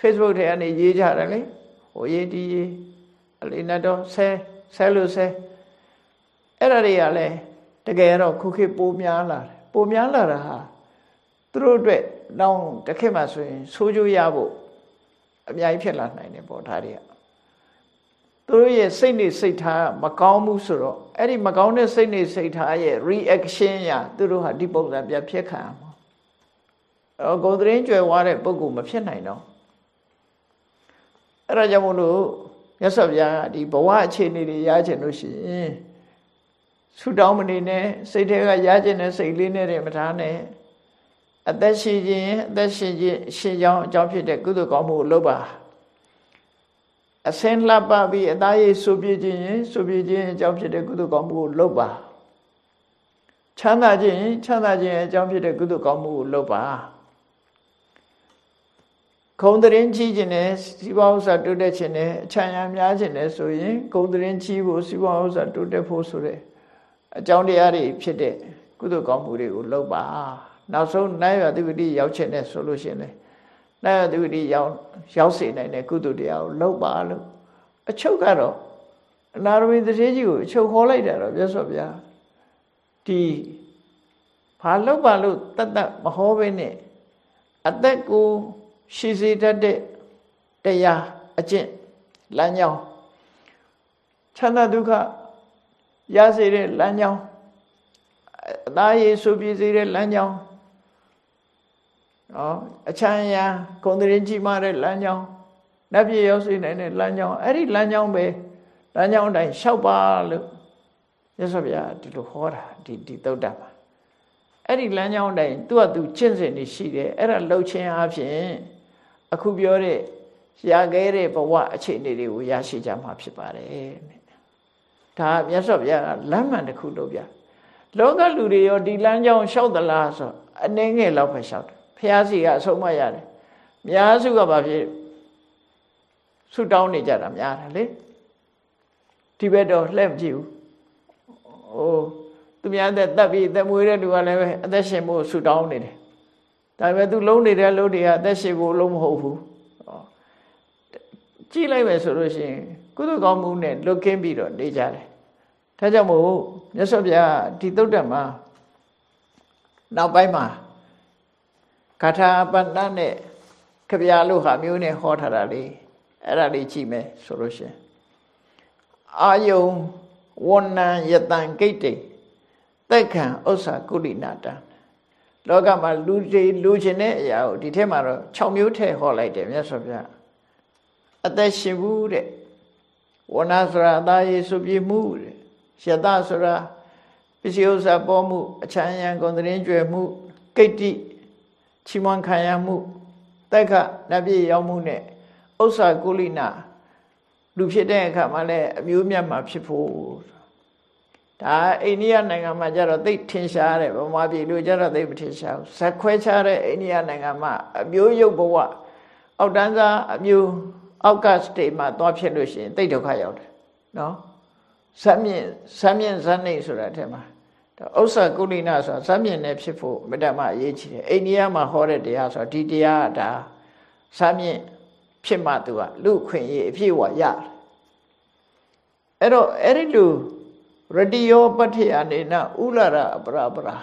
[SPEAKER 1] Facebook ထဲကနေရေးကြတယ်လေဟိုရေးဒီရေးအလေးနဲ့တော့ဆဲဆဲလို့ဆဲအဲ့ဒါတွေကလည်းတကယ်တော့ခုခေတ်ပိုများလာတယ်ပိုများလာတာဟာသူတို့အတွက်တောင်းတစ်ခေတ်မှဆိုရင်ဆိုးကျိုးရဖို့ အများကြီးဖြစ်လာနိုင်တယ်ပေါ့ဒါတွေကသူတို့ရဲ့စိတ်နေစိတ်ထားမကောင်းဘူးဆိုတော့အဲ့ဒီမကောင်းတဲ့စိတ်နေစိတ်ထားရဲ့ reaction ရသူတို့ဟာဒီပုံစံပြဖြစ်ခံရမှာအော်ဂုံသတင်းကြွယ်ဝတဲ့ပုံကူမဖြစ်နိုင်တော့အဲ့ဒါကြောင့်မို့လို့မြတ်စွာဘုရားဒီဘဝအခြေအနေတွေရချင်လို့ရှိရင်ဆူတောင်းမနေနဲ့စိတ်ထဲကရချင်တဲ့စိတ်လေးနဲ့တည်းမထားနဲ့ အသက်ရှိခြင်းအသက်ရှင်ခြင်းရှင်ကြောင်းအကြောင်းဖြစ်တဲ့ကုသိုလ်ကောင်းမှုကိုလုပ်ပါအစင်းလှပပြီးအသားရည်ဆူပြခြင်းဆူပြခြင်းအကြောင်းဖြစ်တဲ့ကုသိုလ်ကောင်းမှုကိုလုပ်ပါချမ်းသာခြင်းချမ်းသာခြင်းအကြောင်းဖြစ်တဲ့ကုသိုလ်ကောင်းမှုကိုလုပ်ပါခုံတရင်ကြီးခြင်းနဲ့စီးပွားဥစ္စာတိုးတက်ခြင်းနဲ့အချမ်းရများခြင်းနဲ့ဆိုရင်ခုံတရင်ကြီးဖို့စီးပွားဥစ္စာတိုးတက်ဖို့ဆိုတဲ့အကြောင်းတရားတွေဖြစ်တဲ့ကုသိုလ်ကောင်းမှုတွေကိုလုပ်ပါ နောက်ဆုံးနိုင်ရသုဂတိရောက်ခြင်းနဲ့ဆိုလို့ရှိရင်လေနိုင်ရသုဂတိရောက်ရောက်စေနိုင်တဲ့ကုသိုလ်တရားကိုလုပ်ပါလို့အချုပ်ကတော့အနာရမီတတိကြီးကိုအချုပ်ခေါ်လိုက်တာတော့မြတ်စွာဘုရားဒီဘာလုပ်ပါလို့တတ်တတ်မဟောဘဲနဲ့အသက်ကိုရှိစေတတ်တဲ့တရားအကျင့်လမ်းကြောင်းချမ်းသာဒုက္ခရစေတဲ့လမ်းကြောင်းအသားရည်ဆူပြစေတဲ့လမ်းကြောင်း နော်အချမ်းရဂုံတရင်ကြီးမားတဲ့လမ်းကြောင်းနတ်ပြည်ရောက်စေနိုင်တဲ့လမ်းကြောင်းအဲ့ဒီလမ်းကြောင်းပဲလမ်းကြောင်းတိုင်းလျှောက်ပါလို့ရသော်ဗျာဒီလိုဟောတာဒီဒီသုတ်တပါအဲ့ဒီလမ်းကြောင်းတိုင်းသူ့အတူကျင့်စဉ်နေရှိတယ်အဲ့ဒါလှုပ်ခြင်းအပြင်အခုပြောတဲ့ရခဲ့တဲ့ဘဝအခြေအနေတွေကိုရရှိကြမှာဖြစ်ပါတယ်ဒါမြတ်စွာဘုရားကလမ်းမှန်တစ်ခုလို့ပြလောကလူတွေရောဒီလမ်းကြောင်းလျှောက်သလားဆိုအနေငယ်လောက်ပဲလျှောက်တယ် ဖះစီကအဆုံးမရတယ်များစုကဘာဖြစ်ဆူတောင်းနေကြတာများတယ်လေဒီဘက်တော့လှည့်မကြည့်ဘူးဟိုသူများတဲ့တက်ပြီးတက်မွေးတဲ့လူကလည်းပဲအသက်ရှင်ဖို့ဆူတောင်းနေတယ်ဒါပေမဲ့သူလုံးနေတဲ့လုံးတွေကအသက်ရှင်ဖို့လုံးမဟုတ်ဘူးကြည့်လိုက်မယ်ဆိုလို့ရှိရင်ကုသိုလ်ကောင်းမှုနဲ့လွတ်ကင်းပြီးတော့နေကြတယ်ဒါကြောင့်မို့မြတ်စွာဘုရားဒီသုတ်တံမှာနောက်ပိုင်းမှာ ဂါထာပဏ္ဏနဲ့ခဗျာလို့ဟာမျိုးနဲ့ဟောထားတာလေအဲ့ဒါလေးကြည့်မယ်ဆိုလို့ရှင်အာယုံဝဏ္ဏယတံဂိတ်တိသက်ခံဥစ္စာကုလိနာတံလောကမှာလူတွေလူချင်းတဲ့အရာကိုဒီထဲမှာတော့6မျိုးထည့်ဟောလိုက်တယ်မြတ်စွာဘုရားအသက်ရှင်ဘူးတဲ့ဝဏဆိုတာအသားရည်စုပြမှုတဲ့ယတဆိုတာပစ္စည်းဥစ္စာပေါ်မှုအချမ်းရံကုန်သတင်းကြွယ်မှုကိတ္တိ ချီးမွမ်းခံရမှုတက်ခနတ်ပြည်ရောက်မှုနဲ့ဥစ္စာကုလိနာလူဖြစ်တဲ့အခါမှာလည်းအမျိုးမြတ်မှာဖြစ်ဖို့ဒါအိန္ဒိယနိုင်ငံမှာကျတော့သိထင်ရှားတယ်ဗမာပြည်လူကျတော့သိမထင်ရှားဘူးဇက်ခွဲခြားတဲ့အိန္ဒိယနိုင်ငံမှာအမျိုးရုပ်ဘဝအောက်တန်းစားအမျိုးအောက်ကစတေမှာသွားဖြစ်လို့ရှိရင်သိဒုက္ခရောက်တယ်နော်ဇက်မြင့်ဇက်မြင့်ဇက်နေဆိုတာအဲမှာ ဥစ္စာကုလိနာဆိုတာဇက်မြင့်နဲ့ဖြစ်ဖို့မတ္တမအရေးကြီးတယ်အိန္ဒိယမှာဟောတဲ့တရားဆိုတာဒီတရားကဒါဇက်မြင့်ဖြစ်မှသူကလူခွင့်ရေးအပြည့်ဝရတယ်အဲ့တော့အဲ့ဒီလူရတိယောပဋ္ဌိယနေနဥလာရအပရာပရာ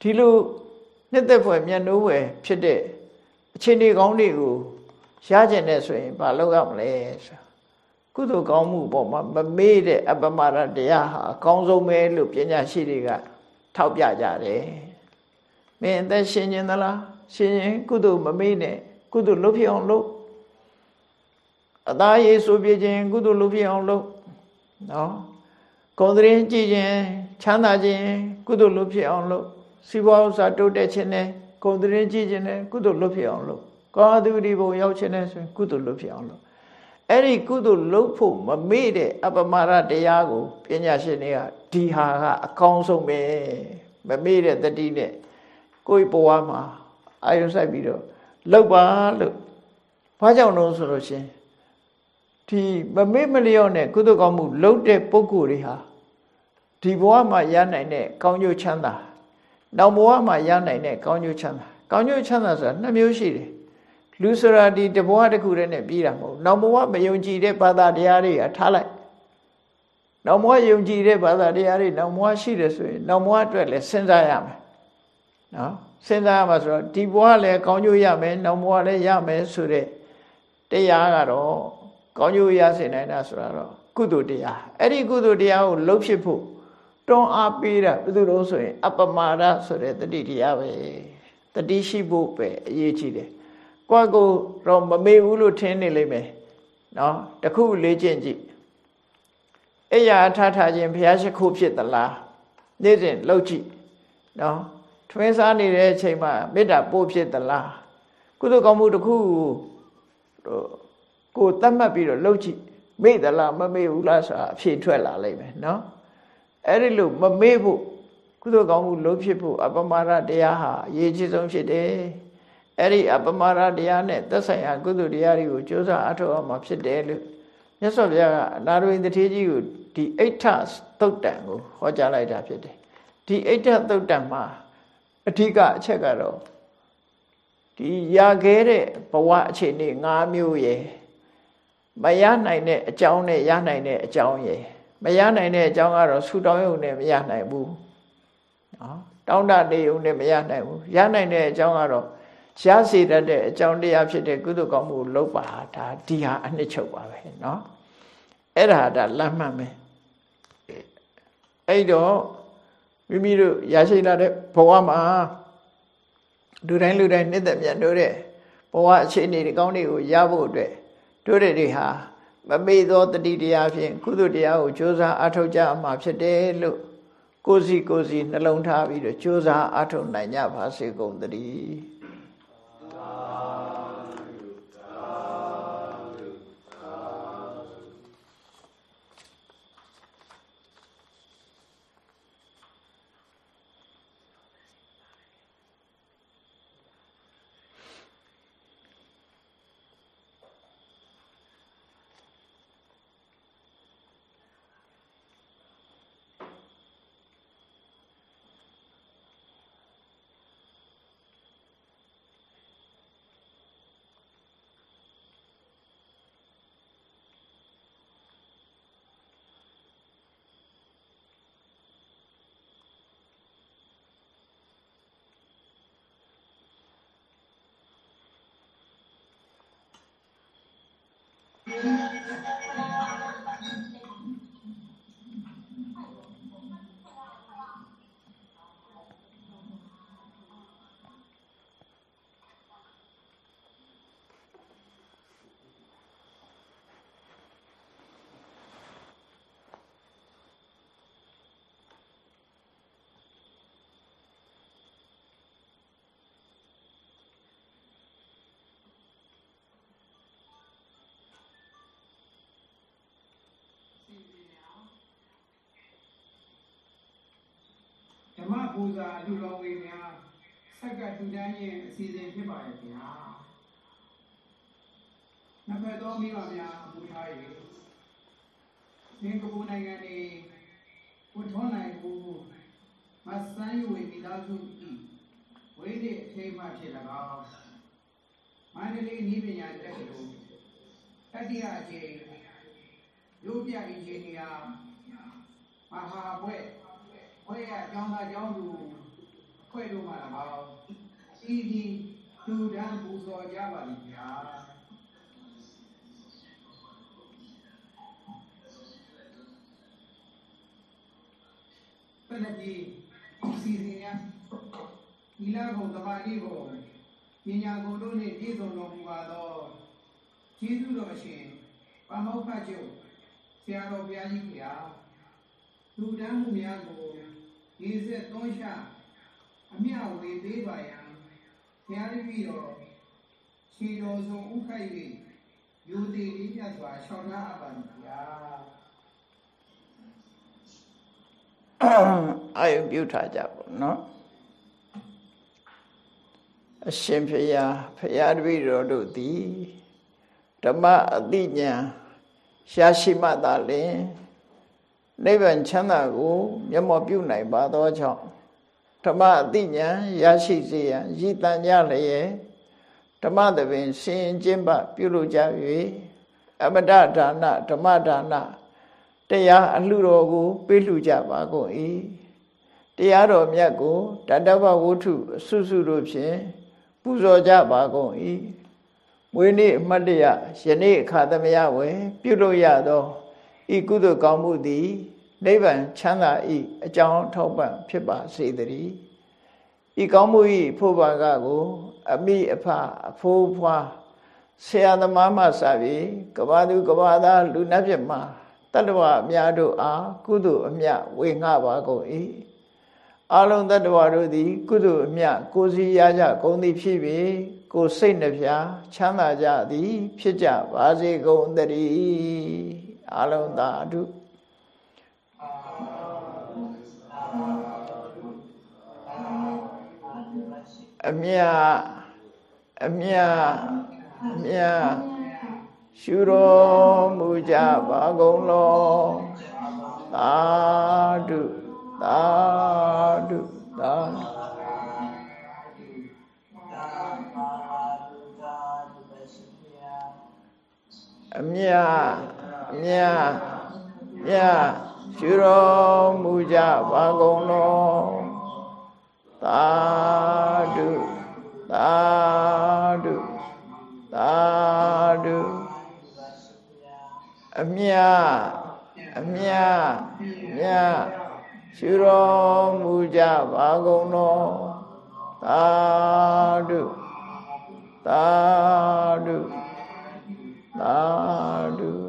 [SPEAKER 1] ဒီလိုနှစ်သက်ဖွယ်မျက်နှိုးဖွယ်ဖြစ်တဲ့အခြေအနေကောင်းတွေကိုရကျင်တဲ့ဆိုရင်ဘာလုပ်ရမလဲဆို ကုသိုလ်ကောင်းမှုပေါ်မှာမမေ့တဲ့အပမရတရားဟာအကောင်းဆုံးပဲလို့ပညာရှိတွေကထောက်ပြကြတယ်မင်းအသက်ရှင်ခြင်းသလားရှင်ရင်ကုသိုလ်မမေ့နဲ့ကုသိုလ်လုပ်ဖြစ်အောင်လုပ်အသားရည်ဆိုပြခြင်းကုသိုလ်လုပ်ဖြစ်အောင်လုပ်နော်ဂုံသတင်းကြည်ခြင်းချမ်းသာခြင်းကုသိုလ်လုပ်ဖြစ်အောင်လုပ်စီးပွားဥစ္စာတိုးတက်ခြင်းနဲ့ဂုံသတင်းကြည်ခြင်းနဲ့ကုသိုလ်လုပ်ဖြစ်အောင်လုပ်ကောအတုဒီဘုံရောက်ခြင်းနဲ့ဆိုရင်ကုသိုလ်လုပ်ဖြစ်အောင်လုပ် အဲ့ဒီကုသိုလ်လုပ်ဖို့မမေ့တဲ့အပမာရတရားကိုပညာရှင်တွေကဒီဟာကအကောင်းဆုံးပဲမမေ့တဲ့တတိနဲ့ကိုယ်ဘဝမှာအာယုစိုက်ပြီးတော့လောက်ပါလို့ဘာကြောင့်လို့ဆိုလို့ရှင်ဒီမမေ့မလျော့နဲ့ကုသိုလ်ကောင်းမှုလုပ်တဲ့ပုဂ္ဂိုလ်တွေဟာဒီဒီဘဝမှာရနိုင်တဲ့ကောင်းကျိုးချမ်းသာနောက်ဘဝမှာရနိုင်တဲ့ကောင်းကျိုးချမ်းသာကောင်းကျိုးချမ်းသာဆိုတာနှစ်မျိုးရှိတယ် လူဆိုတာဒီတဘဝတစ်ခုတည်းနဲ့ပြီးတာမဟုတ်နောက်ဘဝမယုံကြည်တဲ့ဘာသာတရားတွေကထားလိုက်နောက်ဘဝယုံကြည်တဲ့ဘာသာတရားတွေနောက်ဘဝရှိတယ်ဆိုရင်နောက်ဘဝအတွက်လည်းစဉ်းစားရမယ်နော်စဉ်းစားရမှာဆိုတော့ဒီဘဝလည်းကောင်းကျိုးရမယ်နောက်ဘဝလည်းရမယ်ဆိုတဲ့တရားကတော့ကောင်းကျိုးရစေနိုင်တာဆိုတာတော့ကုသိုလ်တရားအဲ့ဒီကုသိုလ်တရားကိုလှုပ်ဖြစ်ဖို့တွန်းအားပေးတာဘယ်သူလို့ဆိုရင် အပမာဒဆိုတဲ့တတိတရားပဲတတိရှိဖို့ပဲအရေးကြီးတယ် ကိုယ့်ကိုယ်တော့မမေ့ဘူးလို့ထင်နေလိမ့်မယ်နော်တခုလေ့ကျင့်ကြည့်အဲ့ရအထထခြင်းဘုရားရှိခိုးဖြစ်သလားနေ့စဉ်လှုပ်ကြည့်နော်ထွင်းစားနေတဲ့အချိန်မှာမေတ္တာပို့ဖြစ်သလားကုသိုလ်ကောင်းမှုတစ်ခုကိုသတ်မှတ်ပြီးတော့လှုပ်ကြည့်မေ့သလားမမေ့ဘူးလားဆိုတာအဖြေထွက်လာလိမ့်မယ်နော်အဲ့ဒီလိုမမေ့ဖို့ကုသိုလ်ကောင်းမှုလုံးဖြစ်ဖို့အပမရတရားဟာအရေးကြီးဆုံးဖြစ်တယ် အဲ့ဒီအပမရတရားနဲ့သက်ဆိုင်ရာကုသိုလ်တရားတွေကိုကြိုးစားအထောက်အမှာဖြစ်တယ်လို့မြတ်စွာဘုရားကအနာရဝိတထေကြီးကိုဒီအိဋ္ဌသုတ်တံကိုဟောကြားလိုက်တာဖြစ်တယ်ဒီအိဋ္ဌသုတ်တံမှာအဓိကအချက်ကတော့ဒီရခဲ့တဲ့ဘဝအခြေအနေ၅မျိုးရယ်မရနိုင်တဲ့အကြောင်းနဲ့ရနိုင်တဲ့အကြောင်းရယ်မရနိုင်တဲ့အကြောင်းကတော့ဆူတောင်းရုံနဲ့မရနိုင်ဘူးနော်တောင်းတနေုံနဲ့မရနိုင်ဘူးရနိုင်တဲ့အကြောင်းကတော့ ရစေတတ်တဲ့အကြောင်းတရားဖြစ်တဲ့ကုသိုလ်ကောင်းမှုလုပ်ပါဒါဒီဟာအနှစ်ချုပ်ပါပဲเนาะအဲ့ဒါဒါလမ်းမှန်ပဲအဲ့တော့မိမိတို့ရရှိလာတဲ့ဘဝမှာလူတိုင်းလူတိုင်းနှစ်သက်မြတ်တို့တဲ့ဘဝအခြေအနေတွေကောင်းတွေကိုရဖို့အတွက်တို့တွေဟာမမေ့သောတတိတရားဖြင့်ကုသိုလ်တရားကိုကြိုးစားအားထုတ်ကြမှာဖြစ်တယ်လို့ကိုယ်စီကိုယ်စီနှလုံးထားပြီးတော့ကြိုးစားအားထုတ်နိုင်ကြပါစေကုန်သတည်း
[SPEAKER 2] ပူဇာအလူတော်ဝေများဆက်ကထူတန်းခြင်းအစီအစဉ်ဖြစ်ပါရဲ့ဗျာနဖက်တော်မိဘများပူထား၍သင်္ကပူနိုင်ငံနေဝထွန်းနိုင်ဘူးမဆန်းယူဝေမိသားစုဤဝိသေအထိမ်းမှဖြစ်၎င်းမန္တလေးဤပညာတက္ကသိုလ်တတိယအကျိရုပ်ပြအင်ဂျင်နီယာမဟာဘွဲ့ ဘွဲ့ရကျောင်းသားကျောင်းသူအဖွဲ့တို့မှာတော့စီဒီသူတန်းပူဇော်ကြပါလိမ့်ဗျာပဏ္ဏကြီးစီစီညာဒီလာဘုံတပါဠိဘုံပညာကုန်တို့နှင့်ပြည့်စုံတော်မူပါသောကျေးဇူးတော်ရှင်ပါမောက္ခချုပ်ဆရာတော်ဘုရားကြီးခင်ဗျာလူတန်းမှုများကို ဒီဆက်သုံးရှာအမြဝေပေးပါယံဘုရားတပည့်တော်ခြေတော်ဆုံးဥခိုက်၍ယူသည်လေးမြတ်စွာရှောင်းနာအပ်ပါဗျာ
[SPEAKER 1] အာယုပြုထားကြပါနော်အရှင်ဖရာဖရာတပည့်တော်တို့သည်ဓမ္မအတိညာရှာရှိမှသာလင် နိဗ္ဗာန်ချမ်းသာကို မျက်မှောက်ပြုနိုင်ပါသောကြောင့်ဓမ္မအတိညာရရှိစေရန်ရည်တန်ကြလျက်ဓမ္မသဘင်ရှင်ကျင့်ပပြုလုပ်ကြ၍အမတဒါနဓမ္မဒါနတရားအလှတော်ကို ပေးလှူကြပါကုန်၏တရားတော်မြတ်ကိုတတ္တဝဝုထုအဆုစုတို့ဖြင့်ပူဇော်ကြပါကုန်၏မွေးနေ့အမှတ်တရယနေ့အခါသမယဝယ်ပြုလို့ရသော ဤကုသိုလ်ကောင်းမှုသည်နိဗ္ဗာန်ချမ်းသာ၏အကြောင်းထောက်ပံ့ဖြစ်ပါစေတည်းဤကောင်းမှု၏ဖို့ပါကကို အမိအဖအဖိုးဖွားဆရာသမားမှစပြီးကဘာသူကဘာသားလူနှက်ပြမှာတတ္တဝအများတို့အားကုသိုလ်အမြဝေငှပါကုန်၏အလုံးတတ္တဝတို့သည် ကုသိုလ်အမြကိုစီရကြကုန်သည်ဖြစ်ပြီးကိုစိတ်နှပြချမ်းသာကြသည် ဖြစ်ကြပါစေကုန်သတည်း အလုံးသာဓုအမြအမြအမြရှုတော်မူကြပါကုန်လောသာဓုသာဓုသာဓုအမြ မြတ်မြတ်ရှုတော်မူကြပါကုန်တော်သာဓုသာဓုသာဓုအမြအမြမြရှုတော်မူကြပါကုန်တော်သာဓုသာဓုသာဓု